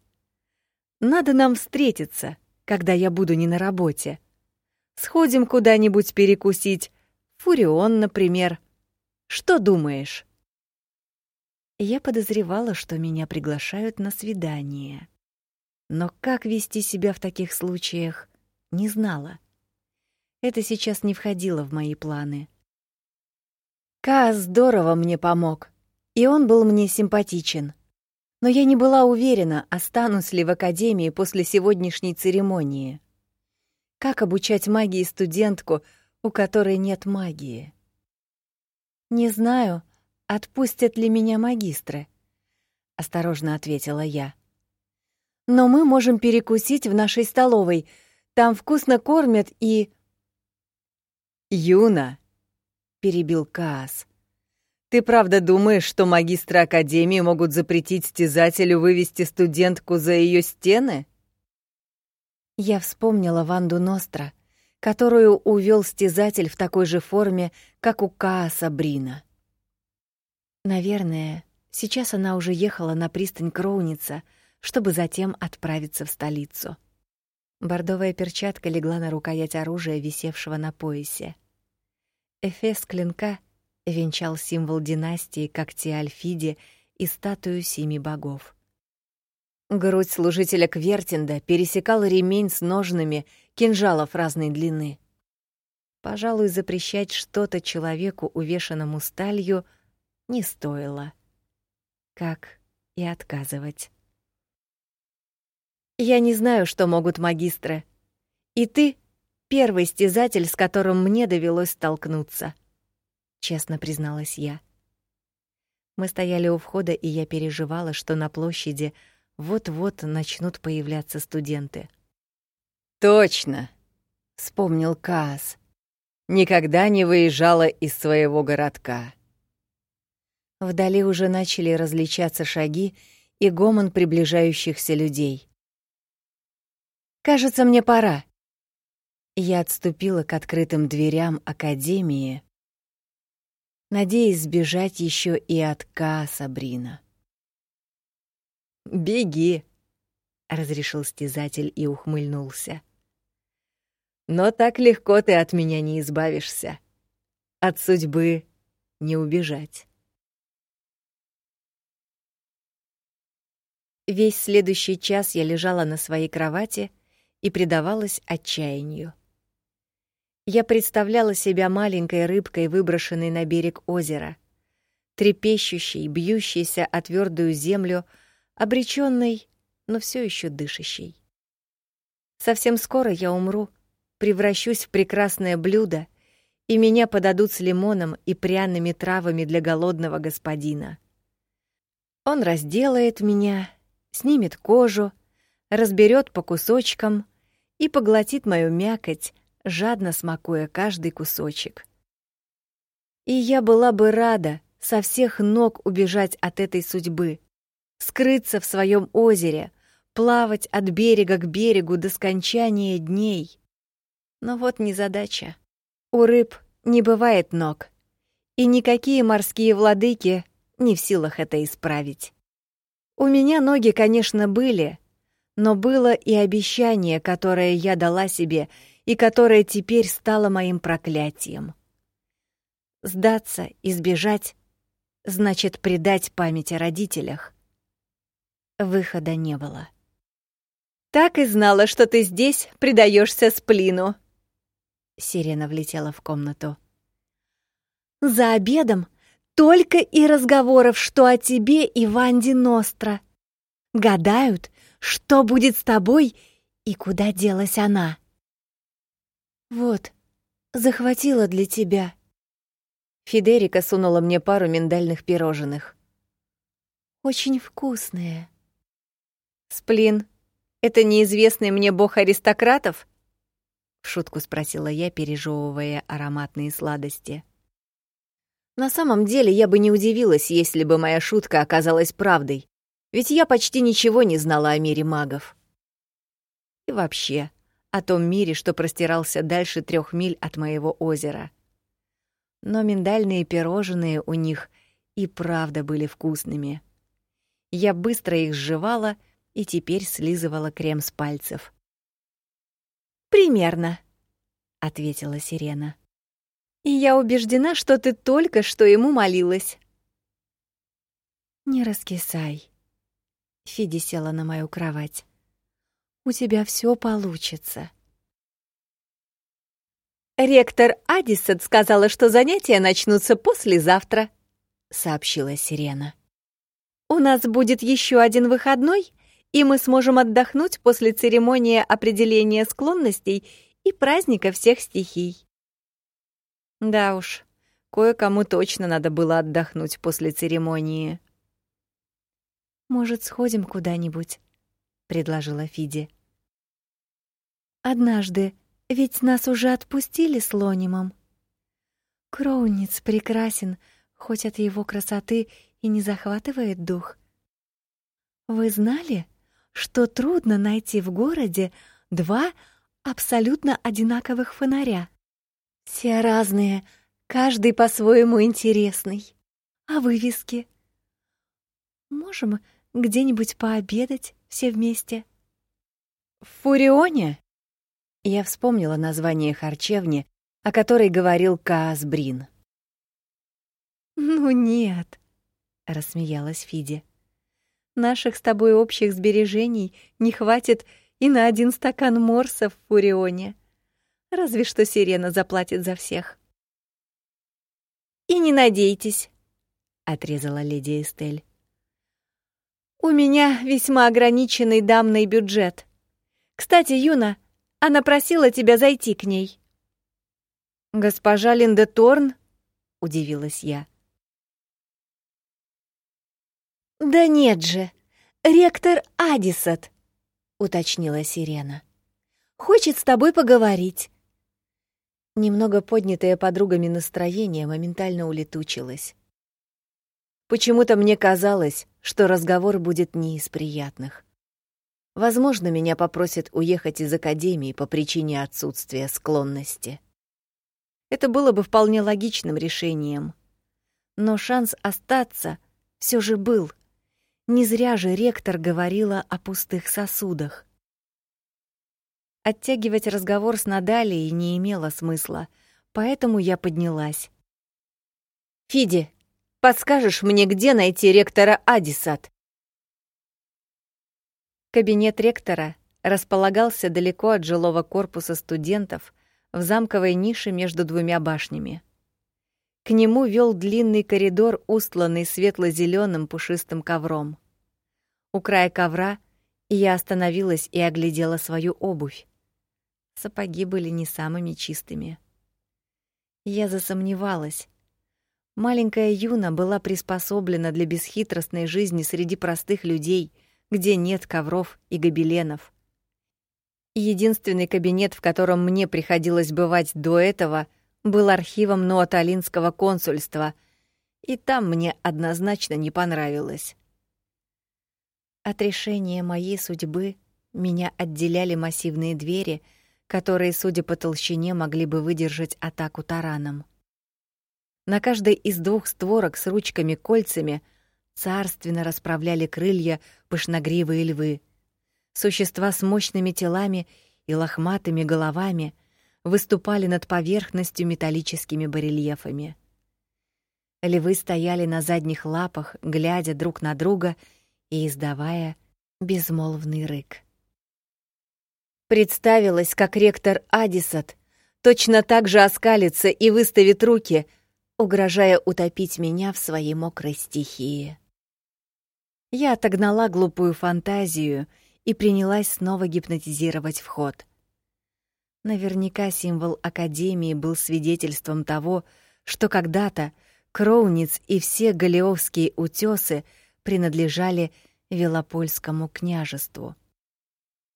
Надо нам встретиться, когда я буду не на работе. Сходим куда-нибудь перекусить, Фурион, например. Что думаешь? Я подозревала, что меня приглашают на свидание. Но как вести себя в таких случаях, не знала. Это сейчас не входило в мои планы. Ка здорово мне помог, и он был мне симпатичен. Но я не была уверена, останусь ли в академии после сегодняшней церемонии. Как обучать магии студентку, у которой нет магии? Не знаю, отпустят ли меня магистры, осторожно ответила я. Но мы можем перекусить в нашей столовой. Там вкусно кормят и Юна, перебил Каас. Ты правда думаешь, что магистры академии могут запретить стезателю вывести студентку за ее стены? Я вспомнила Ванду Ностра, которую увел стезатель в такой же форме, как у Кааса Брина. Наверное, сейчас она уже ехала на пристань Кроуница, чтобы затем отправиться в столицу. Бордовая перчатка легла на рукоять оружия, висевшего на поясе. Эфес клинка венчал символ династии когти Альфиди и статую семи богов. Грудь служителя Квертинда пересекала ремень с ножными кинжалов разной длины. Пожалуй, запрещать что-то человеку, увешанному сталью, не стоило. Как и отказывать. Я не знаю, что могут магистры. И ты — первый стезатель, с которым мне довелось столкнуться. Честно призналась я. Мы стояли у входа, и я переживала, что на площади вот-вот начнут появляться студенты. «Точно!» — вспомнил Каас. «Никогда не выезжала из своего городка». Вдали уже начали различаться шаги и гомон приближающихся людей. «Кажется, мне пора». Я отступила к открытым дверям Академии, надеясь сбежать еще и от Ка Сабрина. «Беги», — разрешил стезатель и ухмыльнулся. «Но так легко ты от меня не избавишься. От судьбы не убежать». Весь следующий час я лежала на своей кровати и предавалась отчаянию. Я представляла себя маленькой рыбкой, выброшенной на берег озера, трепещущей, бьющейся о твердую землю, обречённой, но все еще дышащей. Совсем скоро я умру, превращусь в прекрасное блюдо, и меня подадут с лимоном и пряными травами для голодного господина. Он разделает меня, снимет кожу, разберет по кусочкам и поглотит мою мякоть, жадно смакуя каждый кусочек. И я была бы рада со всех ног убежать от этой судьбы, скрыться в своем озере, плавать от берега к берегу до скончания дней. Но вот незадача. У рыб не бывает ног, и никакие морские владыки не в силах это исправить. У меня ноги, конечно, были, но было и обещание, которое я дала себе и которое теперь стало моим проклятием. Сдаться и сбежать значит предать память о родителях. Выхода не было. «Так и знала, что ты здесь предаешься сплину!» Сирена влетела в комнату. «За обедом только и разговоров, что о тебе и Ванде Ностра. Гадают, что будет с тобой и куда делась она. Вот, захватила для тебя. Федерика сунула мне пару миндальных пирожных. Очень вкусные. Сплин — это неизвестный мне бог аристократов? В шутку спросила я, пережевывая ароматные сладости. На самом деле я бы не удивилась, если бы моя шутка оказалась правдой, ведь я почти ничего не знала о мире магов. И вообще, о том мире, что простирался дальше трех миль от моего озера. Но миндальные пирожные у них и правда были вкусными. Я быстро их сживала и теперь слизывала крем с пальцев. «Примерно», — ответила Сирена. «И я убеждена, что ты только что ему молилась». «Не раскисай». Фиди села на мою кровать. «У тебя все получится». «Ректор Адисет сказала, что занятия начнутся послезавтра», — сообщила Сирена. «У нас будет еще один выходной, и мы сможем отдохнуть после церемонии определения склонностей и праздника всех стихий». Да уж, кое-кому точно надо было отдохнуть после церемонии. «Может, сходим куда-нибудь?» — предложила Фиди. «Однажды ведь нас уже отпустили с Лонимом. Кроуниц прекрасен, хоть от его красоты и не захватывает дух. Вы знали, что трудно найти в городе два абсолютно одинаковых фонаря? Все разные, каждый по-своему интересный. А вывески? Можем где-нибудь пообедать все вместе? В Фурионе я вспомнила название харчевни, о которой говорил Каасбрин. «Ну нет», — рассмеялась Фиди. «Наших с тобой общих сбережений не хватит и на один стакан морса в Фурионе. Разве что Сирена заплатит за всех». «И не надейтесь», — отрезала леди Эстель. «У меня весьма ограниченный дамный бюджет. Кстати, Юна, — она просила тебя зайти к ней». «Госпожа Линда Торн?» — удивилась я. «Да нет же, ректор Адисат», — уточнила Сирена. «Хочет с тобой поговорить». Немного поднятое подругами настроение моментально улетучилось. Почему-то мне казалось, что разговор будет не из приятных. Возможно, меня попросят уехать из академии по причине отсутствия склонности. Это было бы вполне логичным решением. Но шанс остаться все же был. Не зря же ректор говорила о пустых сосудах. Оттягивать разговор с Надалией не имело смысла, поэтому я поднялась. «Фиди, подскажешь мне, где найти ректора Адисат?» Кабинет ректора располагался далеко от жилого корпуса студентов в замковой нише между двумя башнями. К нему вел длинный коридор, устланный светло зеленым пушистым ковром. У края ковра я остановилась и оглядела свою обувь. Сапоги были не самыми чистыми. Я засомневалась. Маленькая Юна была приспособлена для бесхитростной жизни среди простых людей — где нет ковров и гобеленов. Единственный кабинет, в котором мне приходилось бывать до этого, был архивом Нуаталинского консульства, и там мне однозначно не понравилось. От решения моей судьбы меня отделяли массивные двери, которые, судя по толщине, могли бы выдержать атаку тараном. На каждой из двух створок с ручками-кольцами — царственно расправляли крылья пышногривые львы. Существа с мощными телами и лохматыми головами выступали над поверхностью металлическими барельефами. Львы стояли на задних лапах, глядя друг на друга и издавая безмолвный рык. Представилось, как ректор Адисат точно так же оскалится и выставит руки, угрожая утопить меня в своей мокрой стихии. Я отогнала глупую фантазию и принялась снова гипнотизировать вход. Наверняка символ Академии был свидетельством того, что когда-то Кроуниц и все Галиовские утёсы принадлежали Велопольскому княжеству.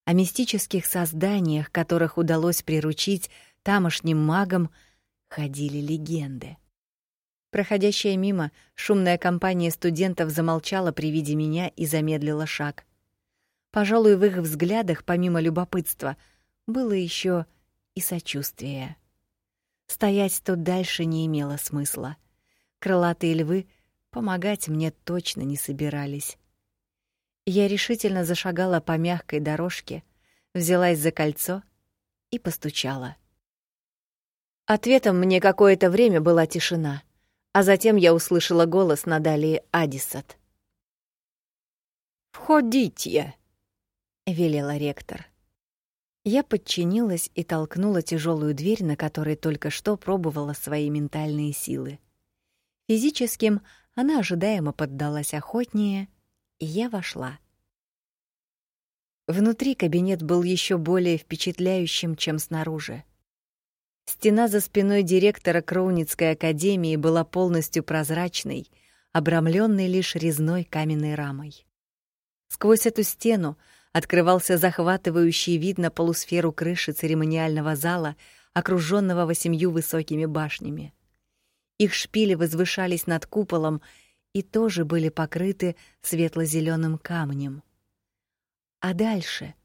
О мистических созданиях, которых удалось приручить тамошним магам, ходили легенды. Проходящая мимо, шумная компания студентов замолчала при виде меня и замедлила шаг. Пожалуй, в их взглядах, помимо любопытства, было еще и сочувствие. Стоять тут дальше не имело смысла. Крылатые львы помогать мне точно не собирались. Я решительно зашагала по мягкой дорожке, взялась за кольцо и постучала. Ответом мне какое-то время была тишина, а затем я услышала голос Надалии Адисат. «Входите!» — велела ректор. Я подчинилась и толкнула тяжелую дверь, на которой только что пробовала свои ментальные силы. Физическим она ожидаемо поддалась охотнее, и я вошла. Внутри кабинет был еще более впечатляющим, чем снаружи. Стена за спиной директора Кроуницкой академии была полностью прозрачной, обрамленной лишь резной каменной рамой. Сквозь эту стену открывался захватывающий вид на полусферу крыши церемониального зала, окружённого восемью высокими башнями. Их шпили возвышались над куполом и тоже были покрыты светло зеленым камнем. А дальше,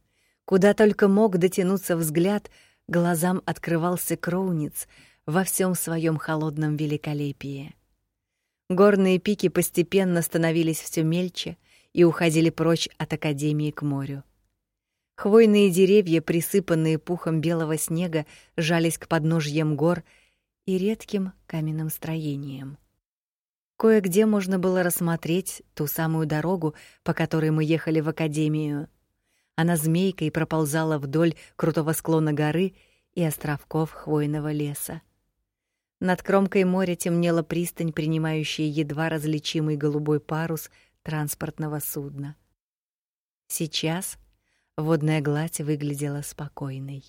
куда только мог дотянуться взгляд, глазам открывался Кроуниц во всем своем холодном великолепии. Горные пики постепенно становились все мельче и уходили прочь от академии к морю. Хвойные деревья, присыпанные пухом белого снега, жались к подножьям гор и редким каменным строениям. Кое-где можно было рассмотреть ту самую дорогу, по которой мы ехали в академию. Она змейкой проползала вдоль крутого склона горы и островков хвойного леса. Над кромкой моря темнела пристань, принимающая едва различимый голубой парус транспортного судна. Сейчас водная гладь выглядела спокойной.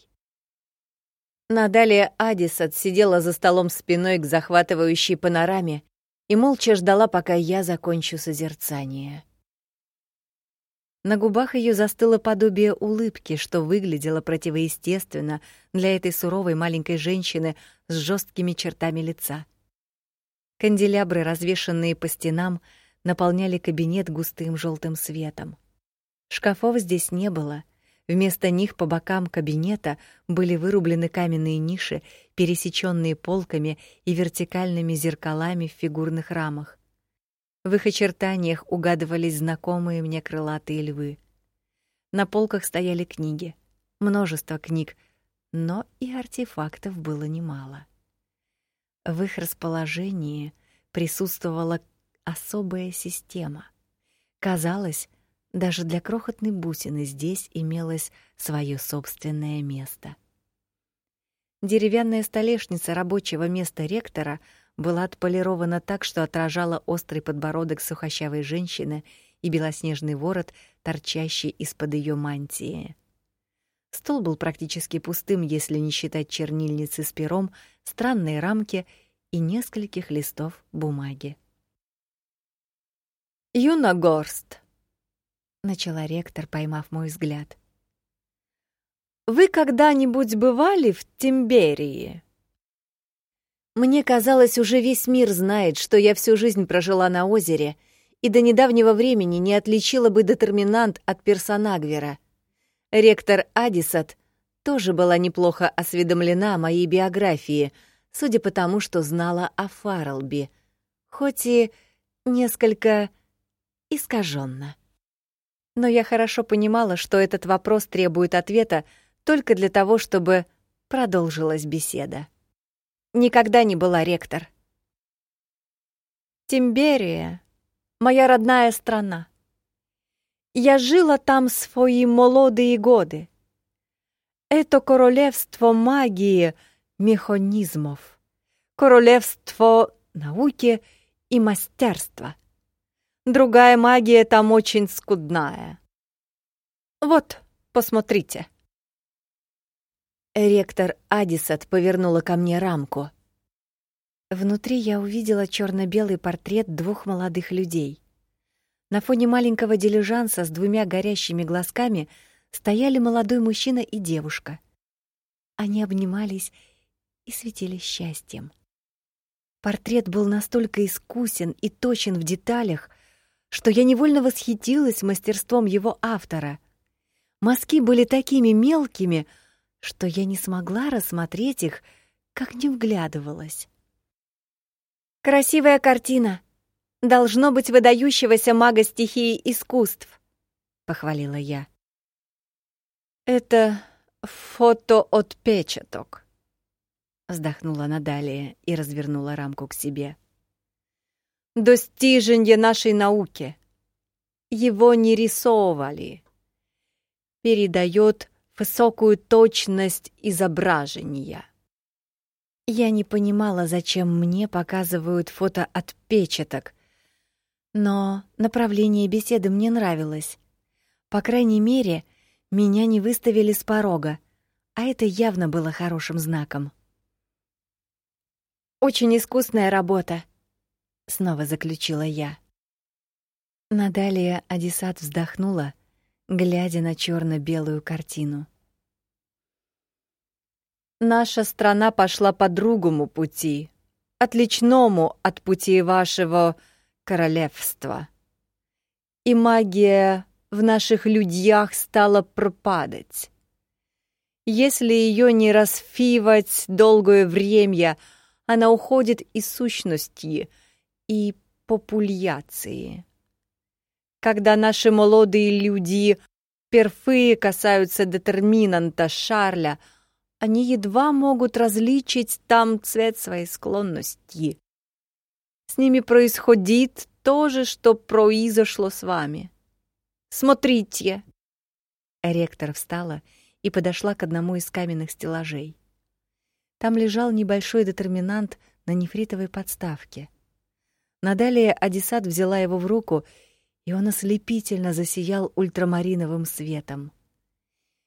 Надалия Адисат сидела за столом спиной к захватывающей панораме и молча ждала, пока я закончу созерцание. На губах ее застыло подобие улыбки, что выглядело противоестественно для этой суровой маленькой женщины с жесткими чертами лица. Канделябры, развешанные по стенам, наполняли кабинет густым желтым светом. Шкафов здесь не было. Вместо них по бокам кабинета были вырублены каменные ниши, пересеченные полками и вертикальными зеркалами в фигурных рамах. В их очертаниях угадывались знакомые мне крылатые львы. На полках стояли книги, множество книг, но и артефактов было немало. В их расположении присутствовала особая система. Казалось, даже для крохотной бусины здесь имелось свое собственное место. Деревянная столешница рабочего места ректора — была отполирована так, что отражала острый подбородок сухощавой женщины и белоснежный ворот, торчащий из-под ее мантии. Стол был практически пустым, если не считать чернильницы с пером, странной рамки и нескольких листов бумаги. «Юна Горст», — начала ректор, поймав мой взгляд. «Вы когда-нибудь бывали в Тимберии?» Мне казалось, уже весь мир знает, что я всю жизнь прожила на озере и до недавнего времени не отличила бы детерминант от персонагвера. Ректор Адисат тоже была неплохо осведомлена о моей биографии, судя по тому, что знала о Фарлби, хоть и несколько искаженно. Но я хорошо понимала, что этот вопрос требует ответа только для того, чтобы продолжилась беседа никогда не была ректор. Тимберия — моя родная страна. Я жила там свои молодые годы. Это королевство магии, механизмов, королевство науки и мастерства. Другая магия там очень скудная. Вот, посмотрите. Ректор Адисат повернула ко мне рамку. Внутри я увидела черно белый портрет двух молодых людей. На фоне маленького дилижанса с двумя горящими глазками стояли молодой мужчина и девушка. Они обнимались и светили счастьем. Портрет был настолько искусен и точен в деталях, что я невольно восхитилась мастерством его автора. Мазки были такими мелкими, что я не смогла рассмотреть их, как не вглядывалась. Красивая картина. Должно быть выдающегося мага стихии искусств, похвалила я. Это фотоотпечаток. Вздохнула Надалия и развернула рамку к себе. Достижение нашей науки. Его не рисовали. Передает высокую точность изображения. Я не понимала, зачем мне показывают фотоотпечаток, но направление беседы мне нравилось. По крайней мере, меня не выставили с порога, а это явно было хорошим знаком. Очень искусная работа, снова заключила я. Надалия Адисат вздохнула, глядя на черно белую картину. Наша страна пошла по другому пути, отличному от пути вашего королевства. И магия в наших людях стала пропадать. Если ее не расфивать долгое время, она уходит из сущности и популяции. Когда наши молодые люди впервые касаются детерминанта Шарля, они едва могут различить там цвет своей склонности. С ними происходит то же, что произошло с вами. Смотрите!» Ректор встала и подошла к одному из каменных стеллажей. Там лежал небольшой детерминант на нефритовой подставке. Надалее Адисат взяла его в руку, и он ослепительно засиял ультрамариновым светом.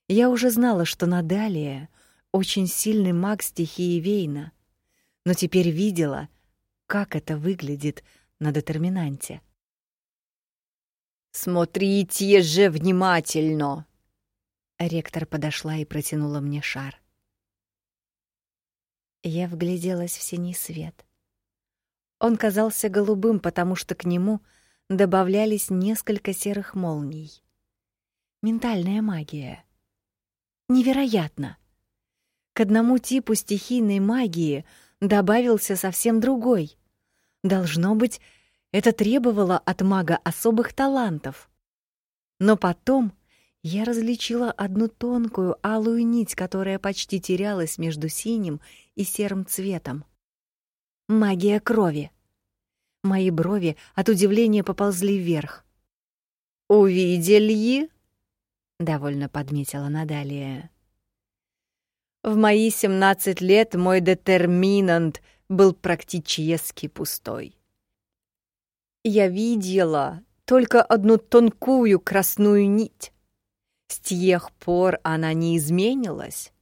Я уже знала, что Надалия очень сильный маг стихии Вейна, но теперь видела, как это выглядит на детерминанте. Смотрите же внимательно. Ректор подошла и протянула мне шар. Я вгляделась в синий свет. Он казался голубым, потому что к нему добавлялись несколько серых молний. Ментальная магия. Невероятно. К одному типу стихийной магии добавился совсем другой. Должно быть, это требовало от мага особых талантов. Но потом я различила одну тонкую алую нить, которая почти терялась между синим и серым цветом. Магия крови. Мои брови от удивления поползли вверх. «Увидели?» — довольно подметила Надалия. В мои семнадцать лет мой детерминант был практически пустой я видела только одну тонкую красную нить. С тех пор она не изменилась.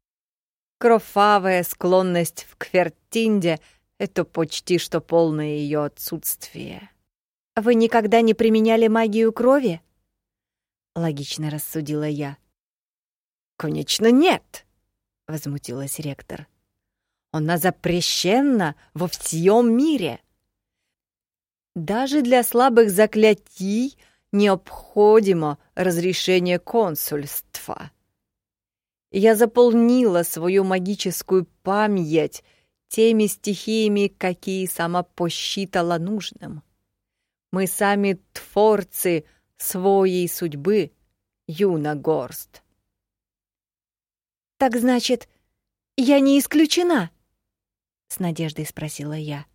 Крофавая склонность в Квертинде — это почти что полное ее отсутствие. «Вы никогда не применяли магию крови?» — логично рассудила я. «Конечно, нет!» — возмутилась ректор. «Она запрещена во всем мире!» Даже для слабых заклятий необходимо разрешение консульства. Я заполнила свою магическую память теми стихиями, какие сама посчитала нужным. Мы сами творцы своей судьбы, Юна Горст. «Так значит, я не исключена?» — с надеждой спросила я.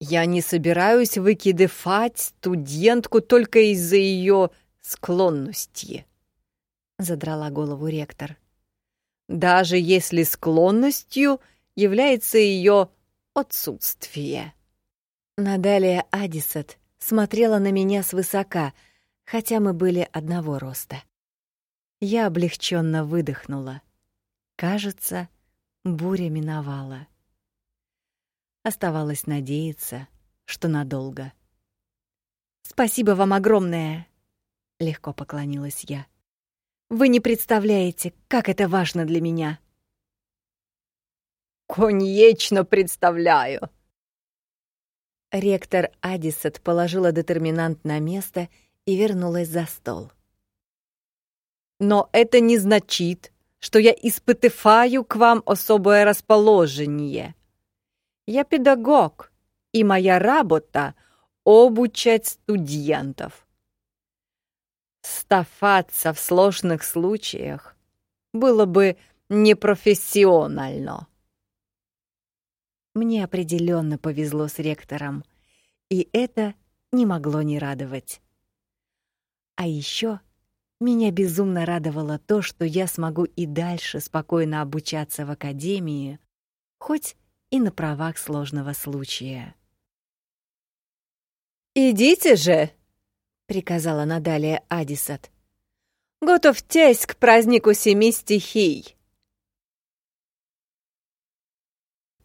Я не собираюсь выкидывать студентку только из-за ее склонности, задрала голову ректор. Даже если склонностью является ее отсутствие. Надалия Адисет смотрела на меня свысока, хотя мы были одного роста. Я облегченно выдохнула. Кажется, буря миновала. Оставалось надеяться, что надолго. «Спасибо вам огромное!» — легко поклонилась я. «Вы не представляете, как это важно для меня!» «Конечно представляю!» Ректор Адисет положила детерминант на место и вернулась за стол. «Но это не значит, что я испытываю к вам особое расположение. Я педагог, и моя работа — обучать студентов. Стафаться в сложных случаях было бы непрофессионально. Мне определенно повезло с ректором, и это не могло не радовать. А еще меня безумно радовало то, что я смогу и дальше спокойно обучаться в академии, хоть и на правах сложного случая. «Идите же!» — приказала Надалия Адисат. «Готовьтесь к празднику семи стихий!»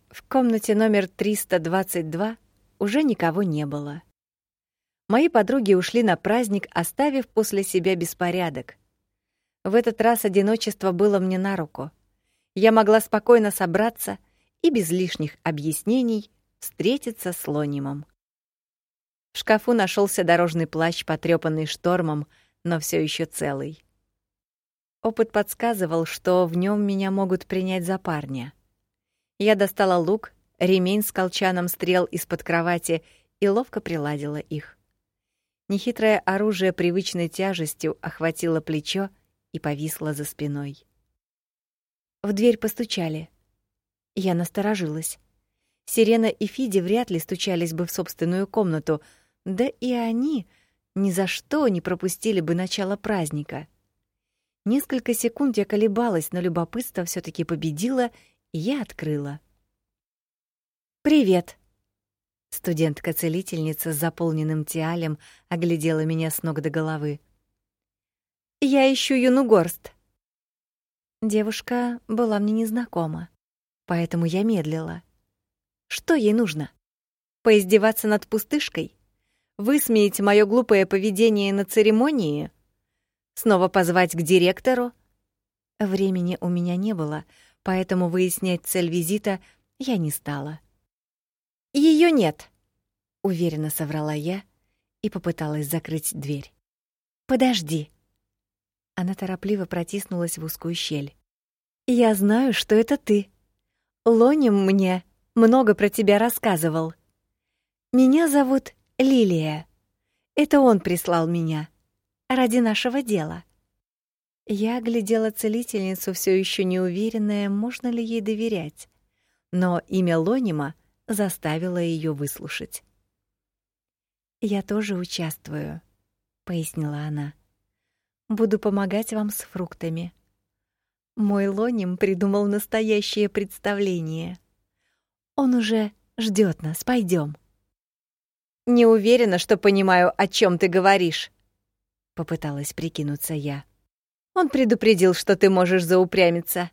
В комнате номер 322 уже никого не было. Мои подруги ушли на праздник, оставив после себя беспорядок. В этот раз одиночество было мне на руку. Я могла спокойно собраться и без лишних объяснений встретиться с Лонимом. В шкафу нашелся дорожный плащ, потрепанный штормом, но все еще целый. Опыт подсказывал, что в нем меня могут принять за парня. Я достала лук, ремень с колчаном стрел из-под кровати и ловко приладила их. Нехитрое оружие привычной тяжестью охватило плечо и повисло за спиной. В дверь постучали. Я насторожилась. Сирена и Фиди вряд ли стучались бы в собственную комнату, да и они ни за что не пропустили бы начало праздника. Несколько секунд я колебалась, но любопытство все таки победило, я открыла. «Привет!» Студентка-целительница с заполненным тиалем оглядела меня с ног до головы. «Я ищу Юну Горст». Девушка была мне незнакома, поэтому я медлила. Что ей нужно? Поиздеваться над пустышкой? Высмеять моё глупое поведение на церемонии? Снова позвать к директору? Времени у меня не было — поэтому выяснять цель визита я не стала. Ее нет, уверенно соврала я и попыталась закрыть дверь. Подожди. Она торопливо протиснулась в узкую щель. Я знаю, что это ты. Лоним мне много про тебя рассказывал. Меня зовут Лилия. Это он прислал меня ради нашего дела. Я глядела целительницу, все еще неуверенная, можно ли ей доверять. Но имя Лонима заставило ее выслушать. «Я тоже участвую», — пояснила она. «Буду помогать вам с фруктами». Мой Лоним придумал настоящее представление. Он уже ждет нас, пойдем. «Не уверена, что понимаю, о чем ты говоришь», — попыталась прикинуться я. Он предупредил, что ты можешь заупрямиться.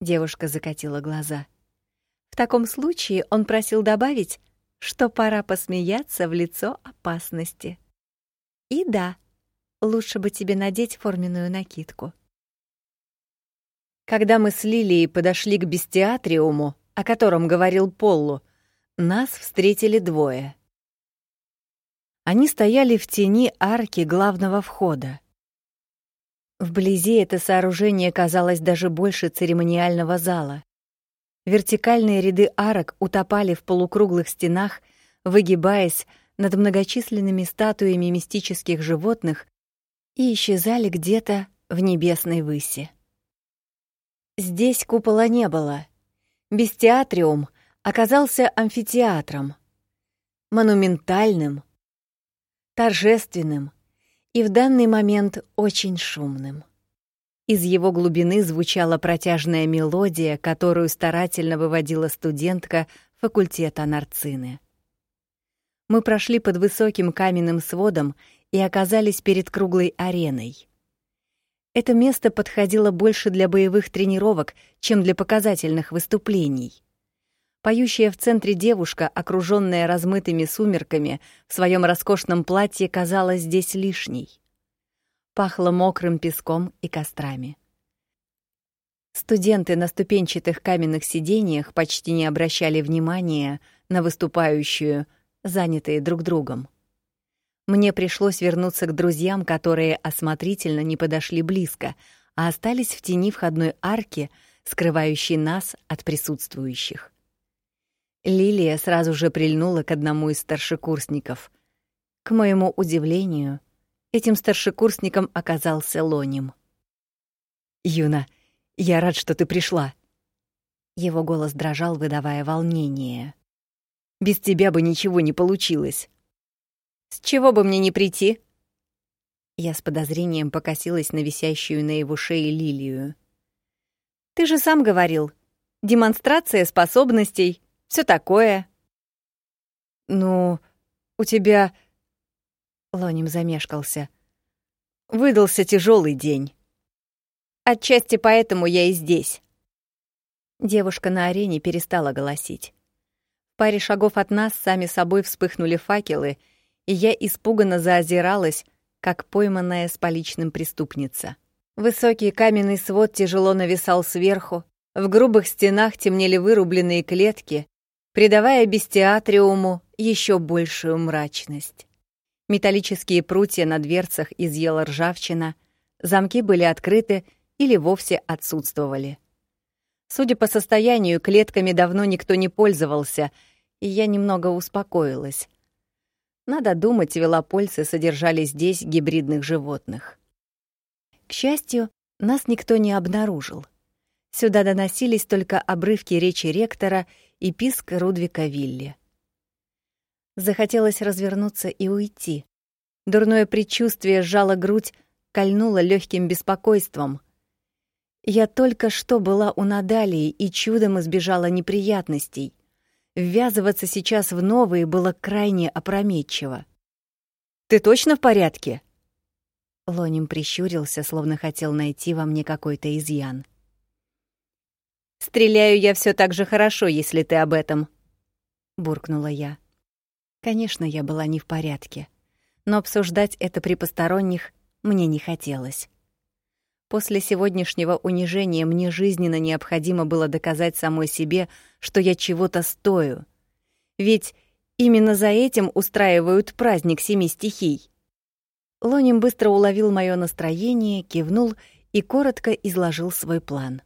Девушка закатила глаза. В таком случае он просил добавить, что пора посмеяться в лицо опасности. И да, лучше бы тебе надеть форменную накидку. Когда мы с Лилией подошли к бестиатриуму, о котором говорил Поллу, нас встретили двое. Они стояли в тени арки главного входа. Вблизи это сооружение казалось даже больше церемониального зала. Вертикальные ряды арок утопали в полукруглых стенах, выгибаясь над многочисленными статуями мистических животных и исчезали где-то в небесной выси. Здесь купола не было. Бестиатриум оказался амфитеатром, монументальным, торжественным, и в данный момент очень шумным. Из его глубины звучала протяжная мелодия, которую старательно выводила студентка факультета Нарцины. Мы прошли под высоким каменным сводом и оказались перед круглой ареной. Это место подходило больше для боевых тренировок, чем для показательных выступлений. Поющая в центре девушка, окружённая размытыми сумерками, в своем роскошном платье казалась здесь лишней. Пахло мокрым песком и кострами. Студенты на ступенчатых каменных сиденьях почти не обращали внимания на выступающую, занятые друг другом. Мне пришлось вернуться к друзьям, которые осмотрительно не подошли близко, а остались в тени входной арки, скрывающей нас от присутствующих. Лилия сразу же прильнула к одному из старшекурсников. К моему удивлению, Этим старшекурсником оказался Лоним. «Юна, я рад, что ты пришла». Его голос дрожал, выдавая волнение. «Без тебя бы ничего не получилось». «С чего бы мне не прийти?» Я с подозрением покосилась на висящую на его шее лилию. «Ты же сам говорил. Демонстрация способностей, все такое». «Ну, у тебя...» Лоним замешкался. «Выдался тяжелый день». «Отчасти поэтому я и здесь». Девушка на арене перестала голосить. В паре шагов от нас сами собой вспыхнули факелы, и я испуганно заозиралась, как пойманная с поличным преступница. Высокий каменный свод тяжело нависал сверху, в грубых стенах темнели вырубленные клетки, придавая бестиатриуму еще большую мрачность. Металлические прутья на дверцах изъела ржавчина, замки были открыты или вовсе отсутствовали. Судя по состоянию, клетками давно никто не пользовался, и я немного успокоилась. Надо думать, велопольцы содержали здесь гибридных животных. К счастью, нас никто не обнаружил. Сюда доносились только обрывки речи ректора и писк Рудвика Вилли. Захотелось развернуться и уйти. Дурное предчувствие сжало грудь, кольнуло легким беспокойством. Я только что была у Надалии и чудом избежала неприятностей — Ввязываться сейчас в новые было крайне опрометчиво. «Ты точно в порядке?» Лоним прищурился, словно хотел найти во мне какой-то изъян. «Стреляю я все так же хорошо, если ты об этом», — буркнула я. Конечно, я была не в порядке, но обсуждать это при посторонних мне не хотелось. После сегодняшнего унижения мне жизненно необходимо было доказать самой себе, что я чего-то стою. Ведь именно за этим устраивают праздник семи стихий. Лоним быстро уловил мое настроение, кивнул и коротко изложил свой план.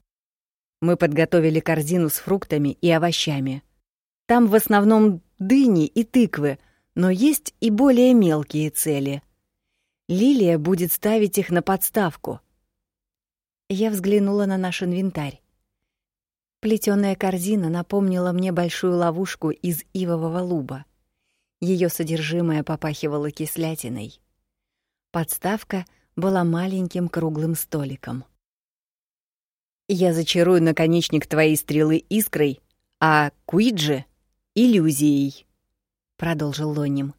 Мы подготовили корзину с фруктами и овощами. Там в основном дыни и тыквы, но есть и более мелкие цели. Лилия будет ставить их на подставку — я взглянула на наш инвентарь. Плетёная корзина напомнила мне большую ловушку из ивового луба. Её содержимое попахивало кислятиной. Подставка была маленьким круглым столиком. Я зачарую наконечник твоей стрелы искрой, а Куиджи — иллюзией, — продолжил Лоним.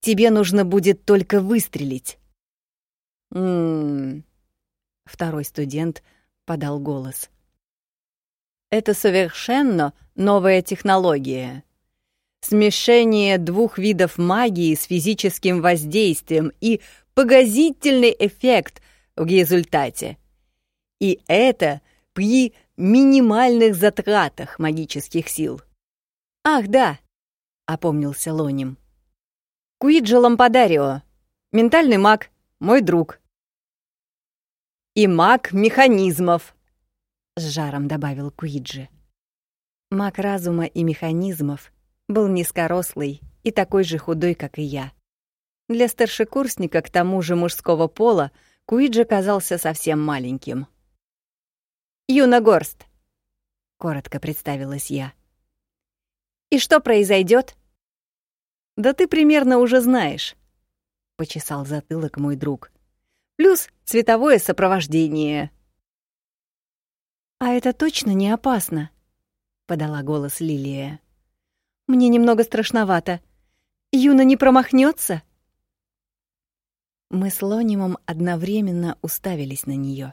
Тебе нужно будет только выстрелить. Ммм, Второй студент подал голос. Это совершенно новая технология. Смешение двух видов магии с физическим воздействием и погасительный эффект в результате. И это при минимальных затратах магических сил. «Ах, да!» — опомнился Лоним. «Куиджи Лампадарио, ментальный маг, мой друг и маг механизмов», — с жаром добавил Куиджи. Маг разума и механизмов был низкорослый и такой же худой, как и я. Для старшекурсника, к тому же мужского пола, Куиджи казался совсем маленьким. «Юна Горст», — коротко представилась я. «И что произойдет? «Да ты примерно уже знаешь», — почесал затылок мой друг плюс цветовое сопровождение. «А это точно не опасно?» — подала голос Лилия. «Мне немного страшновато. Юна не промахнется? Мы с Лонимом одновременно уставились на нее.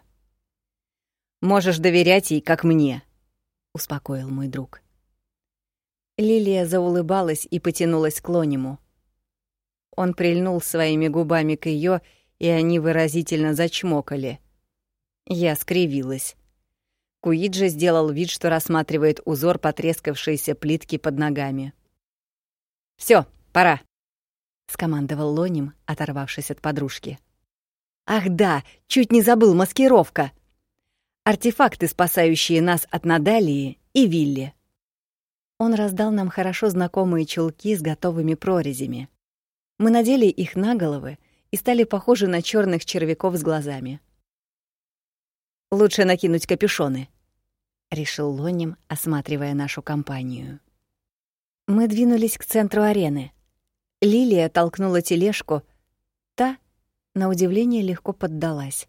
«Можешь доверять ей, как мне», — успокоил мой друг. Лилия заулыбалась и потянулась к Лониму. Он прильнул своими губами к ее и они выразительно зачмокали. Я скривилась. Куиджи сделал вид, что рассматривает узор потрескавшейся плитки под ногами. Все, пора», — скомандовал Лоним, оторвавшись от подружки. «Ах да, чуть не забыл маскировка. Артефакты, спасающие нас от Надалии и Вилли». Он раздал нам хорошо знакомые чулки с готовыми прорезями. Мы надели их на головы и стали похожи на черных червяков с глазами. «Лучше накинуть капюшоны», — решил Лоним, осматривая нашу компанию. Мы двинулись к центру арены. Лилия толкнула тележку, та, на удивление, легко поддалась.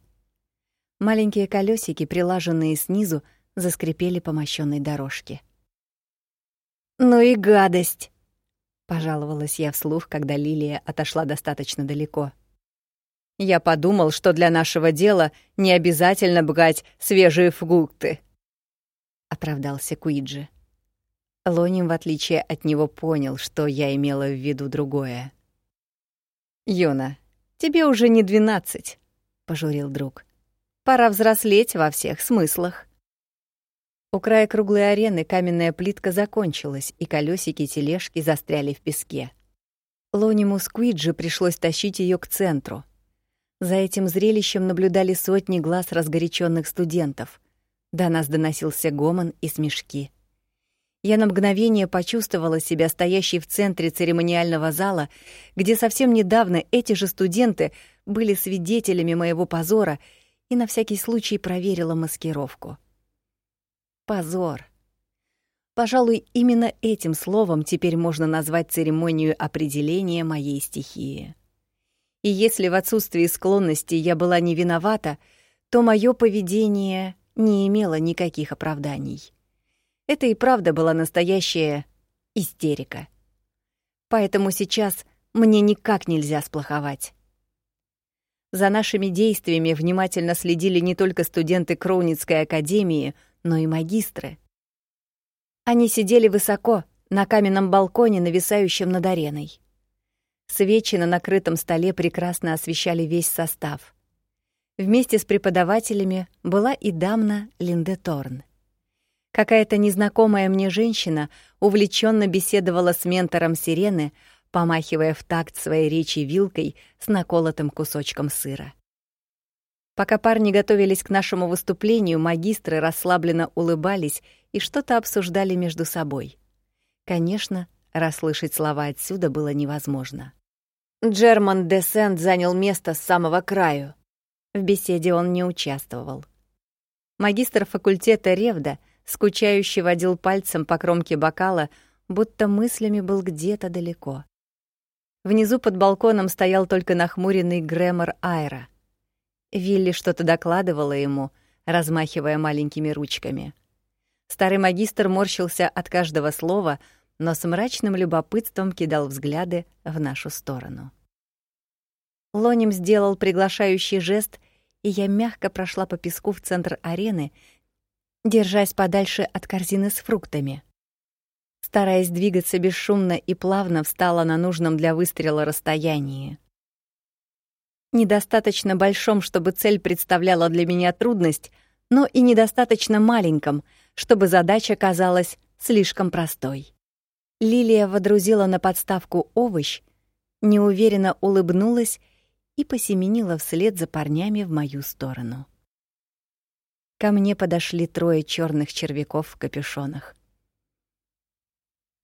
Маленькие колесики, прилаженные снизу, заскрипели по мощенной дорожке. «Ну и гадость!» — пожаловалась я вслух, когда Лилия отошла достаточно далеко. «Я подумал, что для нашего дела не обязательно брать свежие фрукты», — оправдался Куиджи. Лоним, в отличие от него, понял, что я имела в виду другое. «Юна, тебе уже не двенадцать», — пожурил друг. «Пора взрослеть во всех смыслах». У края круглой арены каменная плитка закончилась, и колесики тележки застряли в песке. Лониму Сквиджи пришлось тащить ее к центру. За этим зрелищем наблюдали сотни глаз разгоряченных студентов. До нас доносился гомон и смешки. Я на мгновение почувствовала себя стоящей в центре церемониального зала, где совсем недавно эти же студенты были свидетелями моего позора и на всякий случай проверила маскировку. Позор. Пожалуй, именно этим словом теперь можно назвать церемонию определения моей стихии. И если в отсутствии склонности я была не виновата, то мое поведение не имело никаких оправданий. Это и правда была настоящая истерика. Поэтому сейчас мне никак нельзя сплоховать. За нашими действиями внимательно следили не только студенты Кроуницкой академии, но и магистры. Они сидели высоко, на каменном балконе, нависающем над ареной. Свечи на накрытом столе прекрасно освещали весь состав. Вместе с преподавателями была и дамна Линде Торн. Какая-то незнакомая мне женщина увлеченно беседовала с ментором Сирены, помахивая в такт своей речи вилкой с наколотым кусочком сыра. Пока парни готовились к нашему выступлению, магистры расслабленно улыбались и что-то обсуждали между собой. Конечно, расслышать слова отсюда было невозможно. Джерман де Сент занял место с самого краю. В беседе он не участвовал. Магистр факультета Ревда — скучающе водил пальцем по кромке бокала, будто мыслями был где-то далеко. Внизу под балконом стоял только нахмуренный Грэмор Айра. Вилли что-то докладывала ему, размахивая маленькими ручками. Старый магистр морщился от каждого слова, но с мрачным любопытством кидал взгляды в нашу сторону. Лоним сделал приглашающий жест, и я мягко прошла по песку в центр арены, держась подальше от корзины с фруктами. Стараясь двигаться бесшумно и плавно, встала на нужном для выстрела расстоянии. Недостаточно большом, чтобы цель представляла для меня трудность, но и недостаточно маленьком, чтобы задача казалась слишком простой. Лилия водрузила на подставку овощ, неуверенно улыбнулась и посеменила вслед за парнями в мою сторону. Ко мне подошли трое черных червяков в капюшонах.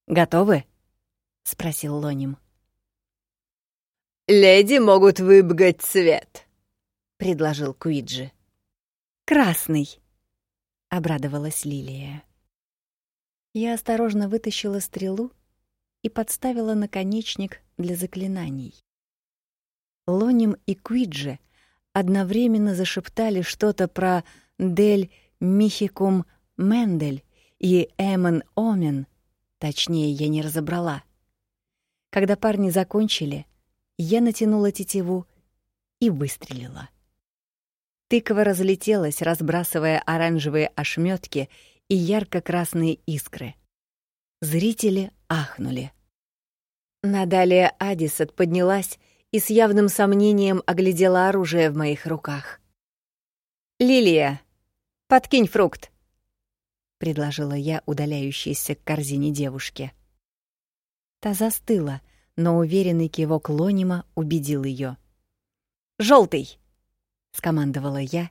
«Готовы?» — спросил Лоним. «Леди могут выбгать цвет», — предложил Куиджи. «Красный», — обрадовалась Лилия. Я осторожно вытащила стрелу и подставила наконечник для заклинаний. Лоним и Куиджи одновременно зашептали что-то про Дель Михикум Мендель и Эмен Омен, точнее, я не разобрала. Когда парни закончили, я натянула тетиву и выстрелила. Тыква разлетелась, разбрасывая оранжевые ошметки и ярко-красные искры. Зрители ахнули. Надалия Адисет поднялась и с явным сомнением оглядела оружие в моих руках. «Лилия, Подкинь фрукт, предложила я удаляющейся к корзине девушке. Та застыла, но уверенный кивок Лонима убедил ее. Желтый, скомандовала я,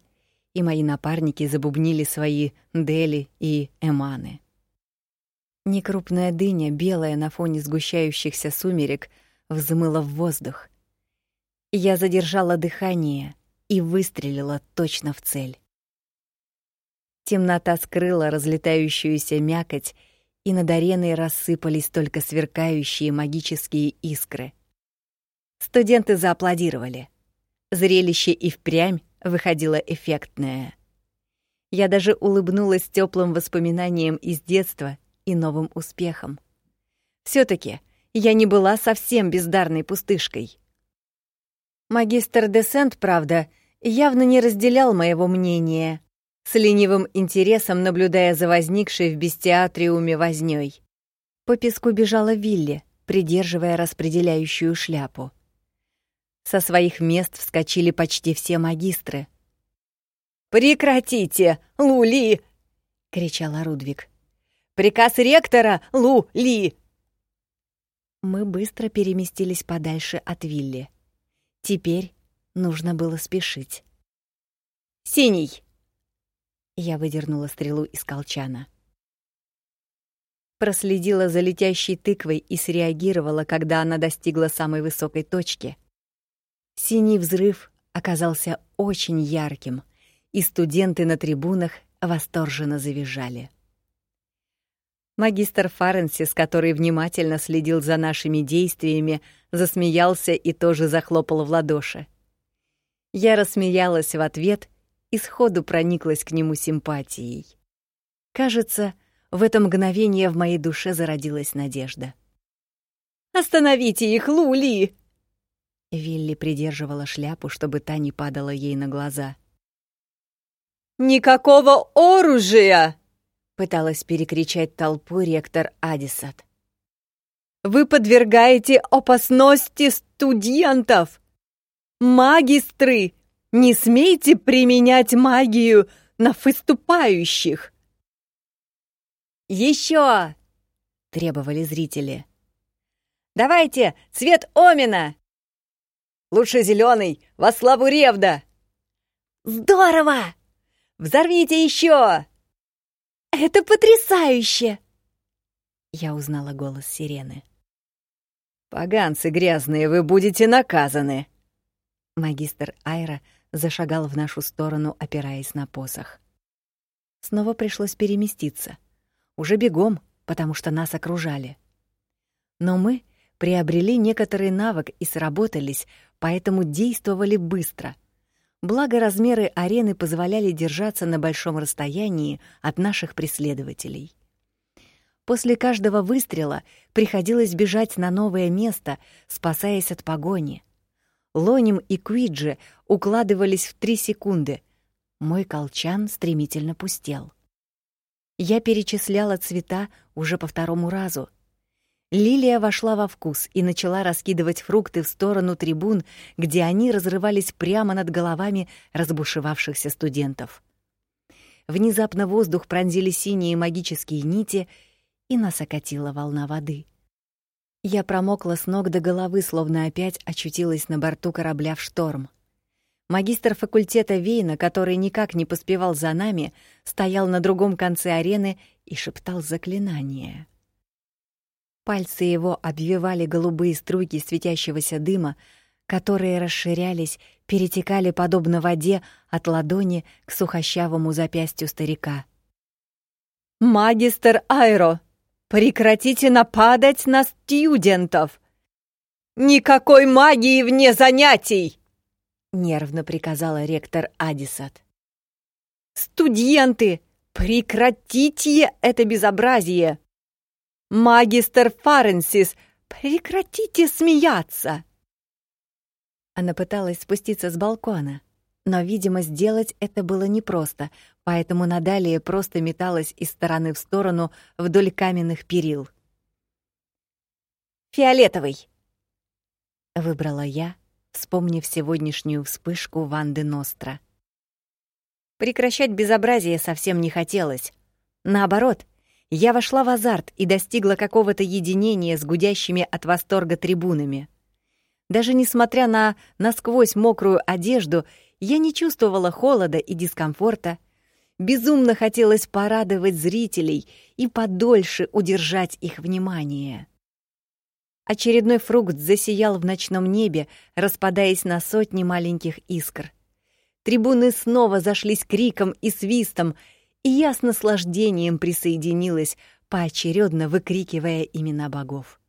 и мои напарники забубнили свои дели и эманы. Некрупная дыня, белая на фоне сгущающихся сумерек, взмыла в воздух. Я задержала дыхание и выстрелила точно в цель. Темнота скрыла разлетающуюся мякоть, и над ареной рассыпались только сверкающие магические искры. Студенты зааплодировали. Зрелище и впрямь выходило эффектное. Я даже улыбнулась теплым воспоминаниям из детства и новым успехом. все таки я не была совсем бездарной пустышкой. Магистр Десент, правда, явно не разделял моего мнения, с ленивым интересом наблюдая за возникшей в бестиатриуме вознёй. По песку бежала Вилли, придерживая распределяющую шляпу. Со своих мест вскочили почти все магистры. «Прекратите, Лули!» — кричала Рудвиг. «Приказ ректора, Лу-Ли!» Мы быстро переместились подальше от Вилли. Теперь нужно было спешить. «Синий!» Я выдернула стрелу из колчана. Проследила за летящей тыквой и среагировала, когда она достигла самой высокой точки. Синий взрыв оказался очень ярким, и студенты на трибунах восторженно завизжали. Магистр Фаренсис, который внимательно следил за нашими действиями, засмеялся и тоже захлопал в ладоши. Я рассмеялась в ответ и сходу прониклась к нему симпатией. Кажется, в это мгновение в моей душе зародилась надежда. «Остановите их, Лули!» Вилли придерживала шляпу, чтобы та не падала ей на глаза. «Никакого оружия!» пыталась перекричать толпу ректор Адисат. Вы подвергаете опасности студентов. Магистры, не смейте применять магию на выступающих. Еще! требовали зрители. Давайте, цвет Омина! Лучше зеленый, во славу Ревда! Здорово! Взорвите еще! Это потрясающе!» Я узнала голос сирены. «Поганцы грязные, вы будете наказаны!» Магистр Айра зашагал в нашу сторону, опираясь на посох. Снова пришлось переместиться. Уже бегом, потому что нас окружали. Но мы приобрели некоторый навык и сработались, поэтому действовали быстро — Благо размеры арены позволяли держаться на большом расстоянии от наших преследователей. После каждого выстрела приходилось бежать на новое место, спасаясь от погони. Лоним и Куиджи укладывались в три секунды. Мой колчан стремительно пустел. Я перечисляла цвета уже по второму разу, Лилия вошла во вкус и начала раскидывать фрукты в сторону трибун, где они разрывались прямо над головами разбушевавшихся студентов. Внезапно воздух пронзили синие магические нити, и нас окатила волна воды. Я промокла с ног до головы, словно опять очутилась на борту корабля в шторм. Магистр факультета Вейна, который никак не поспевал за нами, стоял на другом конце арены и шептал заклинание. Пальцы его обвивали голубые струйки светящегося дыма, которые расширялись, перетекали подобно воде от ладони к сухощавому запястью старика. «Магистр Айро, прекратите нападать на студентов! Никакой магии вне занятий!» — нервно приказала ректор Адисат. «Студенты, прекратите это безобразие!» «Магистр Фаренсис, прекратите смеяться!» Она пыталась спуститься с балкона, но, видимо, сделать это было непросто, поэтому Надалия просто металась из стороны в сторону вдоль каменных перил. «Фиолетовый!» — выбрала я, вспомнив сегодняшнюю вспышку Ванды Ностра. Прекращать безобразие совсем не хотелось. Наоборот — я вошла в азарт и достигла какого-то единения с гудящими от восторга трибунами. Даже несмотря на насквозь мокрую одежду, я не чувствовала холода и дискомфорта. Безумно хотелось порадовать зрителей и подольше удержать их внимание. Очередной фрукт засиял в ночном небе, распадаясь на сотни маленьких искр. Трибуны снова зашлись криком и свистом, и я с наслаждением присоединилась, поочередно выкрикивая имена богов.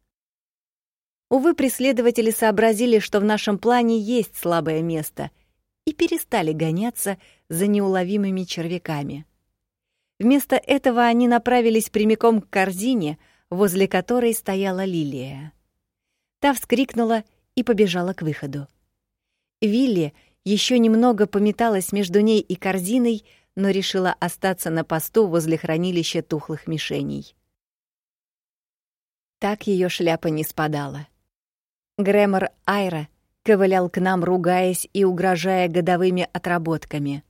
Увы, преследователи сообразили, что в нашем плане есть слабое место, и перестали гоняться за неуловимыми червяками. Вместо этого они направились прямиком к корзине, возле которой стояла лилия. Та вскрикнула и побежала к выходу. Вилли еще немного пометалась между ней и корзиной, но решила остаться на посту возле хранилища тухлых мишеней. Так ее шляпа не спадала. Грэмор Айра ковылял к нам, ругаясь и угрожая годовыми отработками.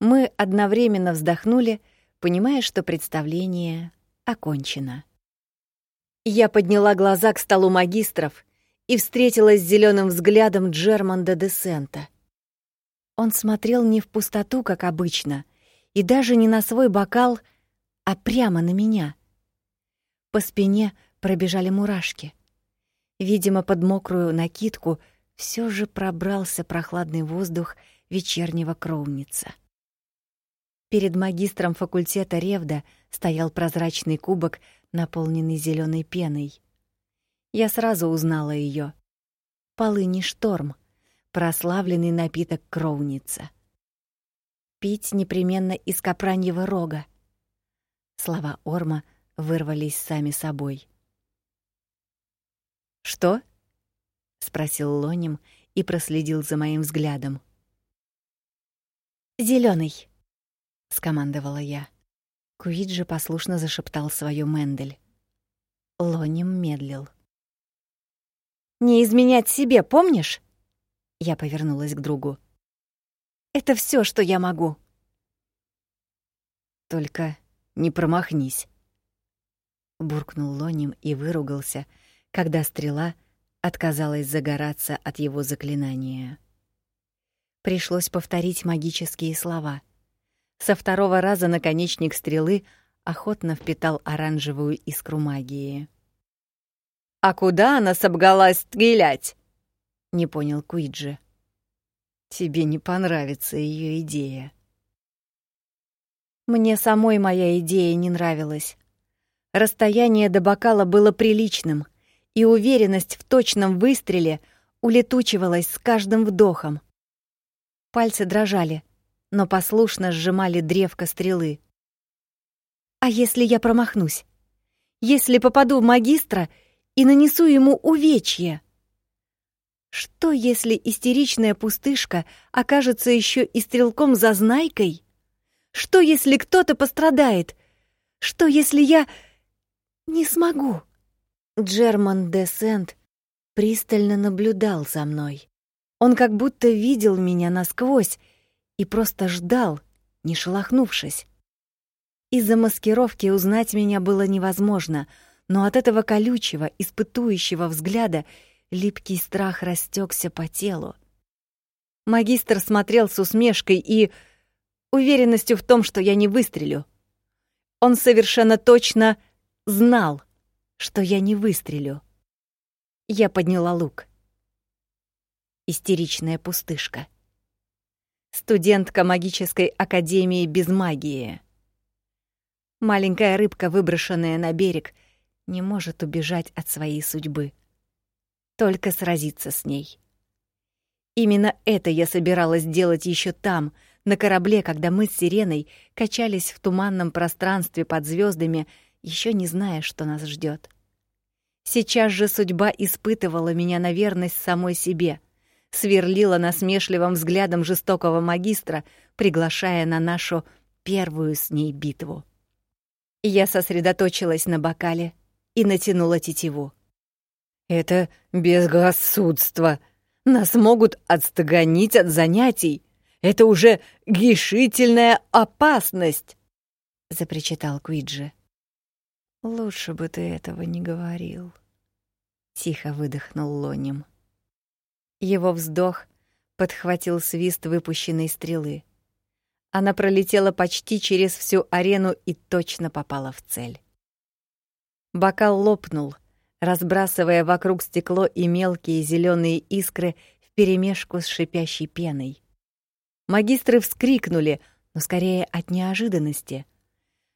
Мы одновременно вздохнули, понимая, что представление окончено. Я подняла глаза к столу магистров и встретилась с зеленым взглядом Джерманда де Сента. Он смотрел не в пустоту, как обычно, и даже не на свой бокал, а прямо на меня. По спине пробежали мурашки — Видимо, под мокрую накидку все же пробрался прохладный воздух вечернего кровница. Перед магистром факультета Ревда стоял прозрачный кубок, наполненный зеленой пеной. Я сразу узнала ее. Полыни шторм, прославленный напиток кровница. Пить непременно из капраньего рога. Слова Орма вырвались сами собой. «Что?» — спросил Лоним и проследил за моим взглядом. Зеленый, скомандовала я. Куиджи послушно зашептал свою Мендель. Лоним медлил. «Не изменять себе, помнишь?» Я повернулась к другу. «Это все, что я могу». «Только не промахнись», — буркнул Лоним и выругался, — когда стрела отказалась загораться от его заклинания. Пришлось повторить магические слова. Со второго раза наконечник стрелы охотно впитал оранжевую искру магии. «А куда она собгалась стрелять?» — не понял Куиджи. «Тебе не понравится ее идея». Мне самой моя идея не нравилась. Расстояние до бокала было приличным, и уверенность в точном выстреле улетучивалась с каждым вдохом. Пальцы дрожали, но послушно сжимали древко стрелы. А если я промахнусь? Если попаду в магистра и нанесу ему увечье? Что, если истеричная пустышка окажется еще и стрелком-зазнайкой? Что, если кто-то пострадает? Что, если я не смогу? Джерман де Сент пристально наблюдал за мной. Он как будто видел меня насквозь и просто ждал, не шелохнувшись. Из-за маскировки узнать меня было невозможно, но от этого колючего, испытующего взгляда липкий страх растекся по телу. Магистр смотрел с усмешкой и уверенностью в том, что я не выстрелю. Он совершенно точно знал — что я не выстрелю. Я подняла лук. Истеричная пустышка. Студентка магической академии без магии. Маленькая рыбка, выброшенная на берег, не может убежать от своей судьбы. Только сразиться с ней. Именно это я собиралась делать еще там, на корабле, когда мы с Сиреной качались в туманном пространстве под звездами еще не зная, что нас ждет. Сейчас же судьба испытывала меня на верность самой себе, сверлила насмешливым взглядом жестокого магистра, приглашая на нашу первую с ней битву. Я сосредоточилась на бокале и натянула тетиву. «Это безрассудство. Нас могут отстогонить от занятий. Это уже гишительная опасность!» — запричитал Куиджи. Лучше бы ты этого не говорил, тихо выдохнул Лоним. Его вздох подхватил свист выпущенной стрелы. Она пролетела почти через всю арену и точно попала в цель. Бокал лопнул, разбрасывая вокруг стекло и мелкие зеленые искры вперемешку с шипящей пеной. Магистры вскрикнули, но скорее от неожиданности.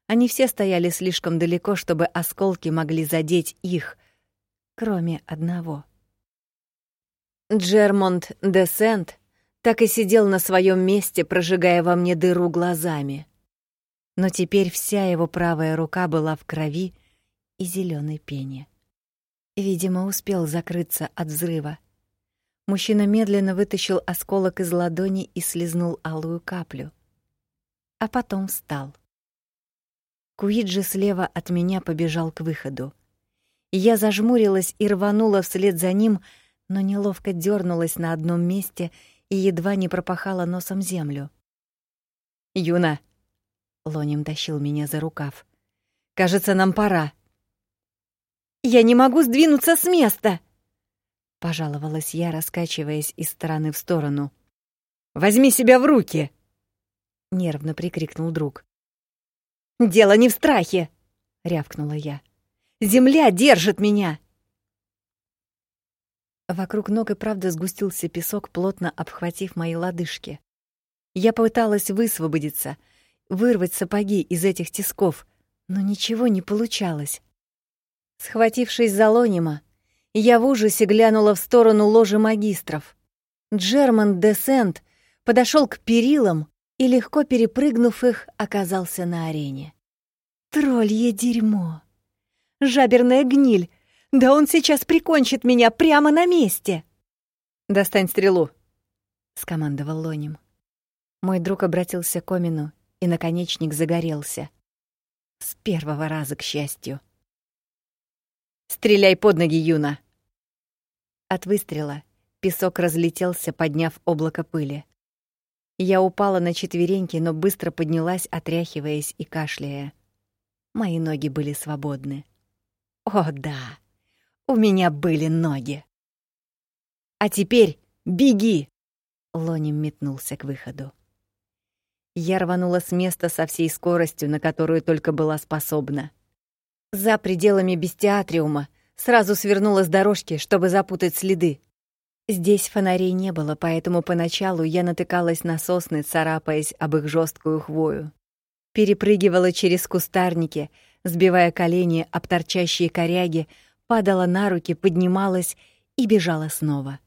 Они все стояли слишком далеко, чтобы осколки могли задеть их, кроме одного. Джермонт де Сент так и сидел на своем месте, прожигая во мне дыру глазами. Но теперь вся его правая рука была в крови и зеленой пене. Видимо, успел закрыться от взрыва. Мужчина медленно вытащил осколок из ладони и слезнул алую каплю. А потом встал. Куиджи слева от меня побежал к выходу. Я зажмурилась и рванула вслед за ним, но неловко дернулась на одном месте и едва не пропахала носом землю. «Юна!» — Лоним тащил меня за рукав. «Кажется, нам пора». «Я не могу сдвинуться с места!» — пожаловалась я, раскачиваясь из стороны в сторону. «Возьми себя в руки!» — нервно прикрикнул друг. «Дело не в страхе!» — рявкнула я. «Земля держит меня!» Вокруг ног и правда сгустился песок, плотно обхватив мои лодыжки. Я пыталась высвободиться, вырвать сапоги из этих тисков, но ничего не получалось. Схватившись за Лонима, я в ужасе глянула в сторону ложи магистров. Джерман де Сент подошел к перилам и, легко перепрыгнув их, оказался на арене. Троллье дерьмо! Жаберная гниль! Да он сейчас прикончит меня прямо на месте. Достань стрелу, скомандовал Лоним. Мой друг обратился к Омину, и наконечник загорелся. С первого раза, к счастью. Стреляй под ноги, Юна. От выстрела песок разлетелся, подняв облако пыли. Я упала на четвереньки, но быстро поднялась, отряхиваясь и кашляя. Мои ноги были свободны. О, да. У меня были ноги. А теперь беги. Лоним метнулся к выходу. Я рванула с места со всей скоростью, на которую только была способна. За пределами бестиатриума сразу свернула с дорожки, чтобы запутать следы. Здесь фонарей не было, поэтому поначалу я натыкалась на сосны, царапаясь об их жесткую хвою. Перепрыгивала через кустарники, сбивая колени об торчащие коряги, падала на руки, поднималась и бежала снова.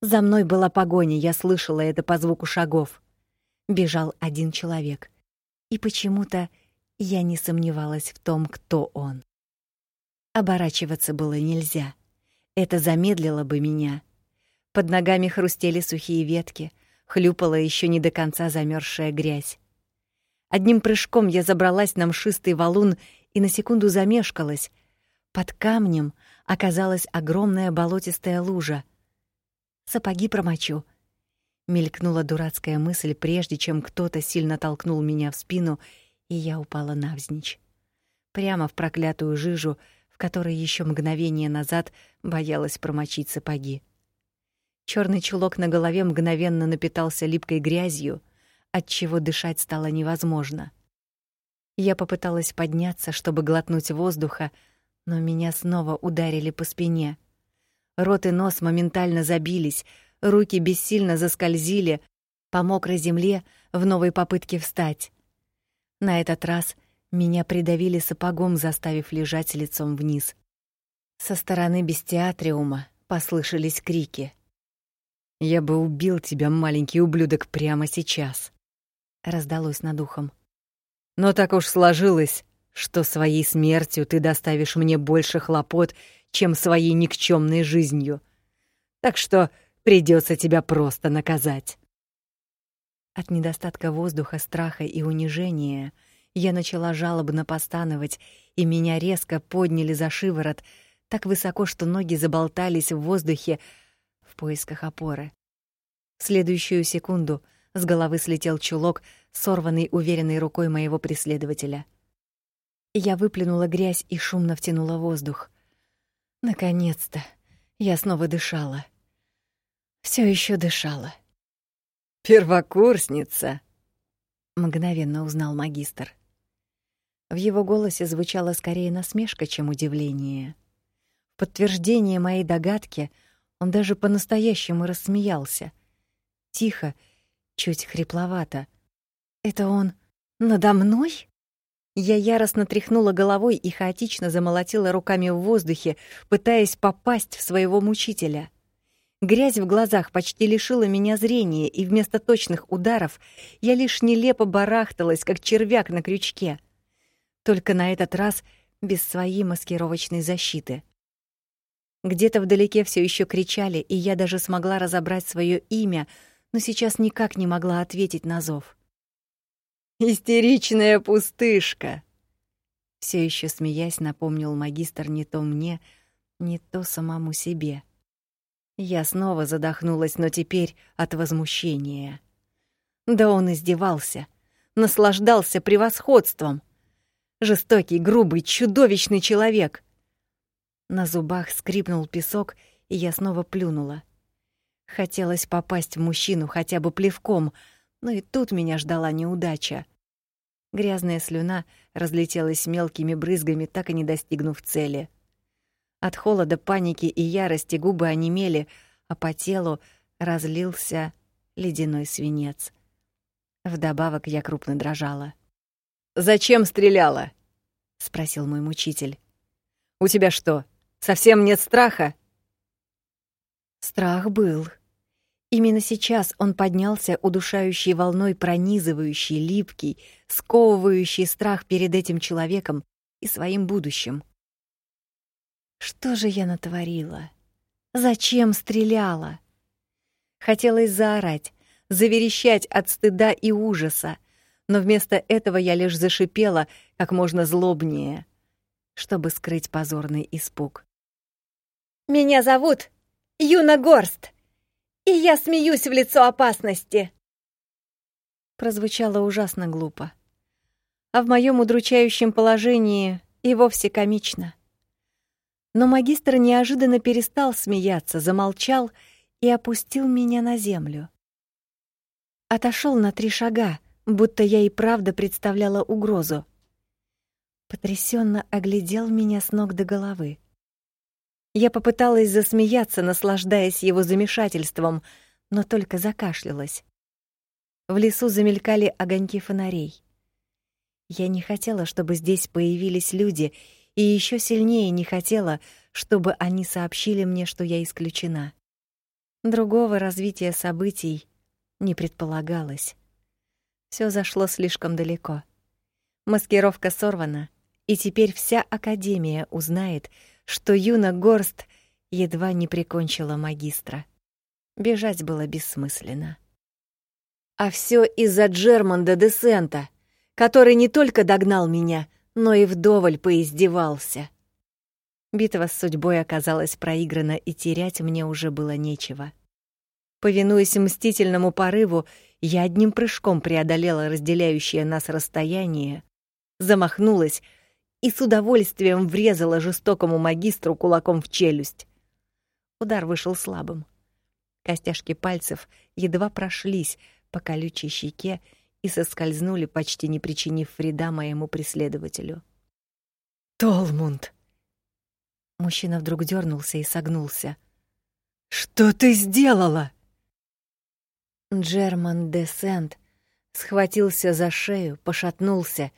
За мной была погоня, я слышала это по звуку шагов. Бежал один человек. И почему-то я не сомневалась в том, кто он. Оборачиваться было нельзя. Это замедлило бы меня. Под ногами хрустели сухие ветки, хлюпала еще не до конца замерзшая грязь. Одним прыжком я забралась на мшистый валун и на секунду замешкалась, под камнем оказалась огромная болотистая лужа. Сапоги промочу. Мелькнула дурацкая мысль, прежде чем кто-то сильно толкнул меня в спину, и я упала навзничь. Прямо в проклятую жижу, в которой еще мгновение назад боялась промочить сапоги. Черный чулок на голове мгновенно напитался липкой грязью, от чего дышать стало невозможно. Я попыталась подняться, чтобы глотнуть воздуха, но меня снова ударили по спине. Рот и нос моментально забились, руки бессильно заскользили по мокрой земле в новой попытке встать. На этот раз меня придавили сапогом, заставив лежать лицом вниз. Со стороны бестиатриума послышались крики. «Я бы убил тебя, маленький ублюдок, прямо сейчас!» Раздалось над ухом. «Но так уж сложилось, что своей смертью ты доставишь мне больше хлопот, чем своей никчемной жизнью. Так что придется тебя просто наказать. От недостатка воздуха, страха и унижения я начала жалобно постановать, и меня резко подняли за шиворот так высоко, что ноги заболтались в воздухе в поисках опоры. В следующую секунду с головы слетел чулок, сорванный уверенной рукой моего преследователя — я выплюнула грязь и шумно втянула воздух. Наконец-то я снова дышала. Все еще дышала. Первокурсница, мгновенно узнал магистр. В его голосе звучала скорее насмешка, чем удивление. подтверждение моей догадки он даже по-настоящему рассмеялся. Тихо, чуть хрипловато. «Это он надо мной?» Я яростно тряхнула головой и хаотично замолотила руками в воздухе, пытаясь попасть в своего мучителя. Грязь в глазах почти лишила меня зрения, и вместо точных ударов я лишь нелепо барахталась, как червяк на крючке. Только на этот раз без своей маскировочной защиты. Где-то вдалеке все еще кричали, и я даже смогла разобрать свое имя, но сейчас никак не могла ответить на зов. «Истеричная пустышка!» Все еще смеясь, напомнил магистр не то мне, не то самому себе. Я снова задохнулась, но теперь от возмущения. Да он издевался, наслаждался превосходством. Жестокий, грубый, чудовищный человек. На зубах скрипнул песок, и я снова плюнула. Хотелось попасть в мужчину хотя бы плевком, но и тут меня ждала неудача. Грязная слюна разлетелась мелкими брызгами, так и не достигнув цели. От холода, паники и ярости губы онемели, а по телу разлился ледяной свинец. Вдобавок я крупно дрожала. «Зачем стреляла?» — спросил мой мучитель. «У тебя что, совсем нет страха?» Страх был. Именно сейчас он поднялся удушающей волной, пронизывающий, липкий, сковывающий страх перед этим человеком и своим будущим. Что же я натворила? Зачем стреляла? Хотелось заорать, заверещать от стыда и ужаса, но вместо этого я лишь зашипела как можно злобнее, чтобы скрыть позорный испуг. «Меня зовут Юна Горст, и я смеюсь в лицо опасности!» Прозвучало ужасно глупо. А в моем удручающем положении и вовсе комично. Но магистр неожиданно перестал смеяться, замолчал и опустил меня на землю. Отошел на три шага, будто я и правда представляла угрозу. Потрясенно оглядел меня с ног до головы. Я попыталась засмеяться, наслаждаясь его замешательством, но только закашлялась. В лесу замелькали огоньки фонарей. Я не хотела, чтобы здесь появились люди — и еще сильнее не хотела, чтобы они сообщили мне, что я исключена. Другого развития событий не предполагалось. Все зашло слишком далеко. Маскировка сорвана, и теперь вся академия узнает, что Юна Горст едва не прикончила магистра. Бежать было бессмысленно. А все из-за Джермонда де Сента, который не только догнал меня, но и вдоволь поиздевался. Битва с судьбой оказалась проиграна, и терять мне уже было нечего. Повинуясь мстительному порыву, я одним прыжком преодолела разделяющее нас расстояние, замахнулась и с удовольствием врезала жестокому магистру кулаком в челюсть. Удар вышел слабым. Костяшки пальцев едва прошлись по колючей щеке и соскользнули, почти не причинив вреда моему преследователю. «Толмунд!» Мужчина вдруг дернулся и согнулся. «Что ты сделала?» Джерман де Сент схватился за шею, пошатнулся и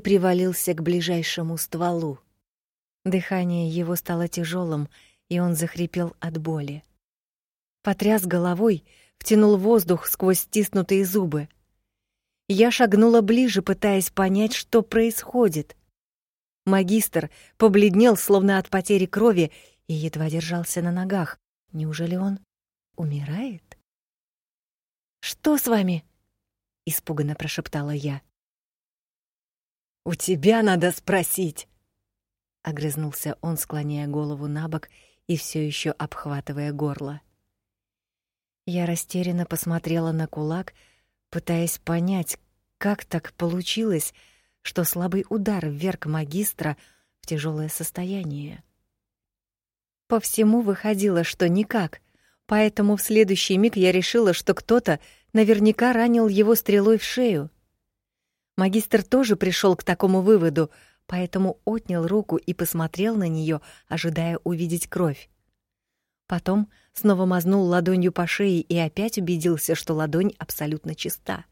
привалился к ближайшему стволу. Дыхание его стало тяжелым, и он захрипел от боли. Потряс головой, втянул воздух сквозь стиснутые зубы — я шагнула ближе, пытаясь понять, что происходит. Магистр побледнел, словно от потери крови, и едва держался на ногах. Неужели он умирает? «Что с вами?» — испуганно прошептала я. «У тебя надо спросить!» — огрызнулся он, склоняя голову на бок и все еще обхватывая горло. Я растерянно посмотрела на кулак, пытаясь понять, как так получилось, что слабый удар вверг магистра в тяжелое состояние. По всему выходило, что никак, поэтому в следующий миг я решила, что кто-то наверняка ранил его стрелой в шею. Магистр тоже пришел к такому выводу, поэтому отнял руку и посмотрел на нее, ожидая увидеть кровь. Потом снова мазнул ладонью по шее и опять убедился, что ладонь абсолютно чиста.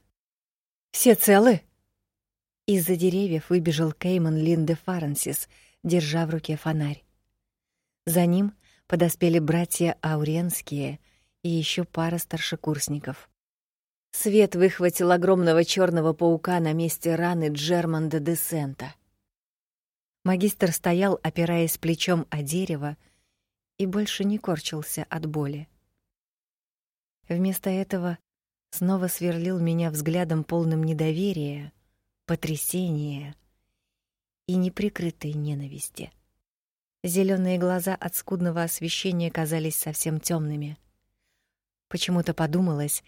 Все целы? Из-за деревьев выбежал Кейман Линде Фаренсис, держа в руке фонарь. За ним подоспели братья Ауренские и еще пара старшекурсников. Свет выхватил огромного черного паука на месте раны Джерманда де Сента. Магистр стоял, опираясь плечом о дерево, и больше не корчился от боли. Вместо этого снова сверлил меня взглядом полным недоверия, потрясения и неприкрытой ненависти. Зеленые глаза от скудного освещения казались совсем темными. Почему-то подумалось,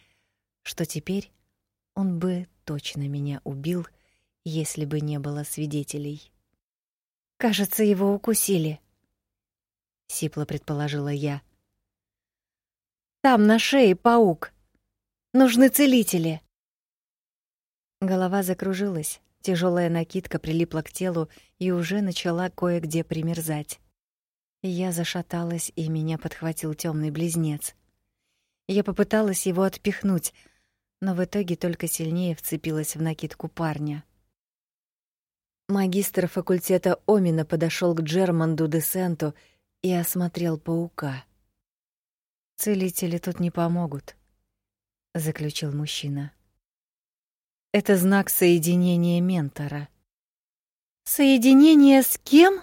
что теперь он бы точно меня убил, если бы не было свидетелей. Кажется, его укусили, сипло предположила я. Там на шее паук. Нужны целители. Голова закружилась, тяжелая накидка прилипла к телу и уже начала кое-где примерзать. Я зашаталась, и меня подхватил темный близнец. Я попыталась его отпихнуть, но в итоге только сильнее вцепилась в накидку парня. Магистр факультета Омина подошел к Джерманду де Сенту и осмотрел паука. Целители тут не помогут, заключил мужчина. Это знак соединения ментора. Соединение с кем?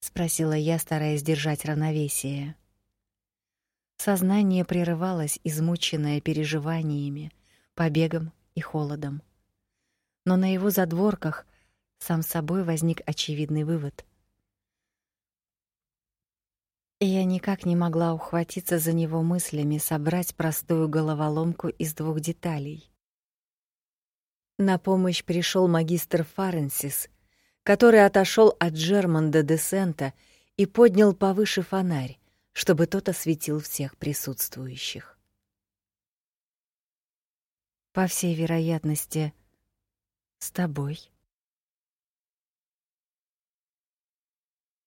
спросила я, стараясь держать равновесие. Сознание прерывалось, измученное переживаниями, побегом и холодом. Но на его задворках сам собой возник очевидный вывод. Я никак не могла ухватиться за него мыслями, собрать простую головоломку из двух деталей. На помощь пришел магистр Фаренсис который отошел от Джерманда де Сента и поднял повыше фонарь, чтобы тот осветил всех присутствующих. По всей вероятности, с тобой.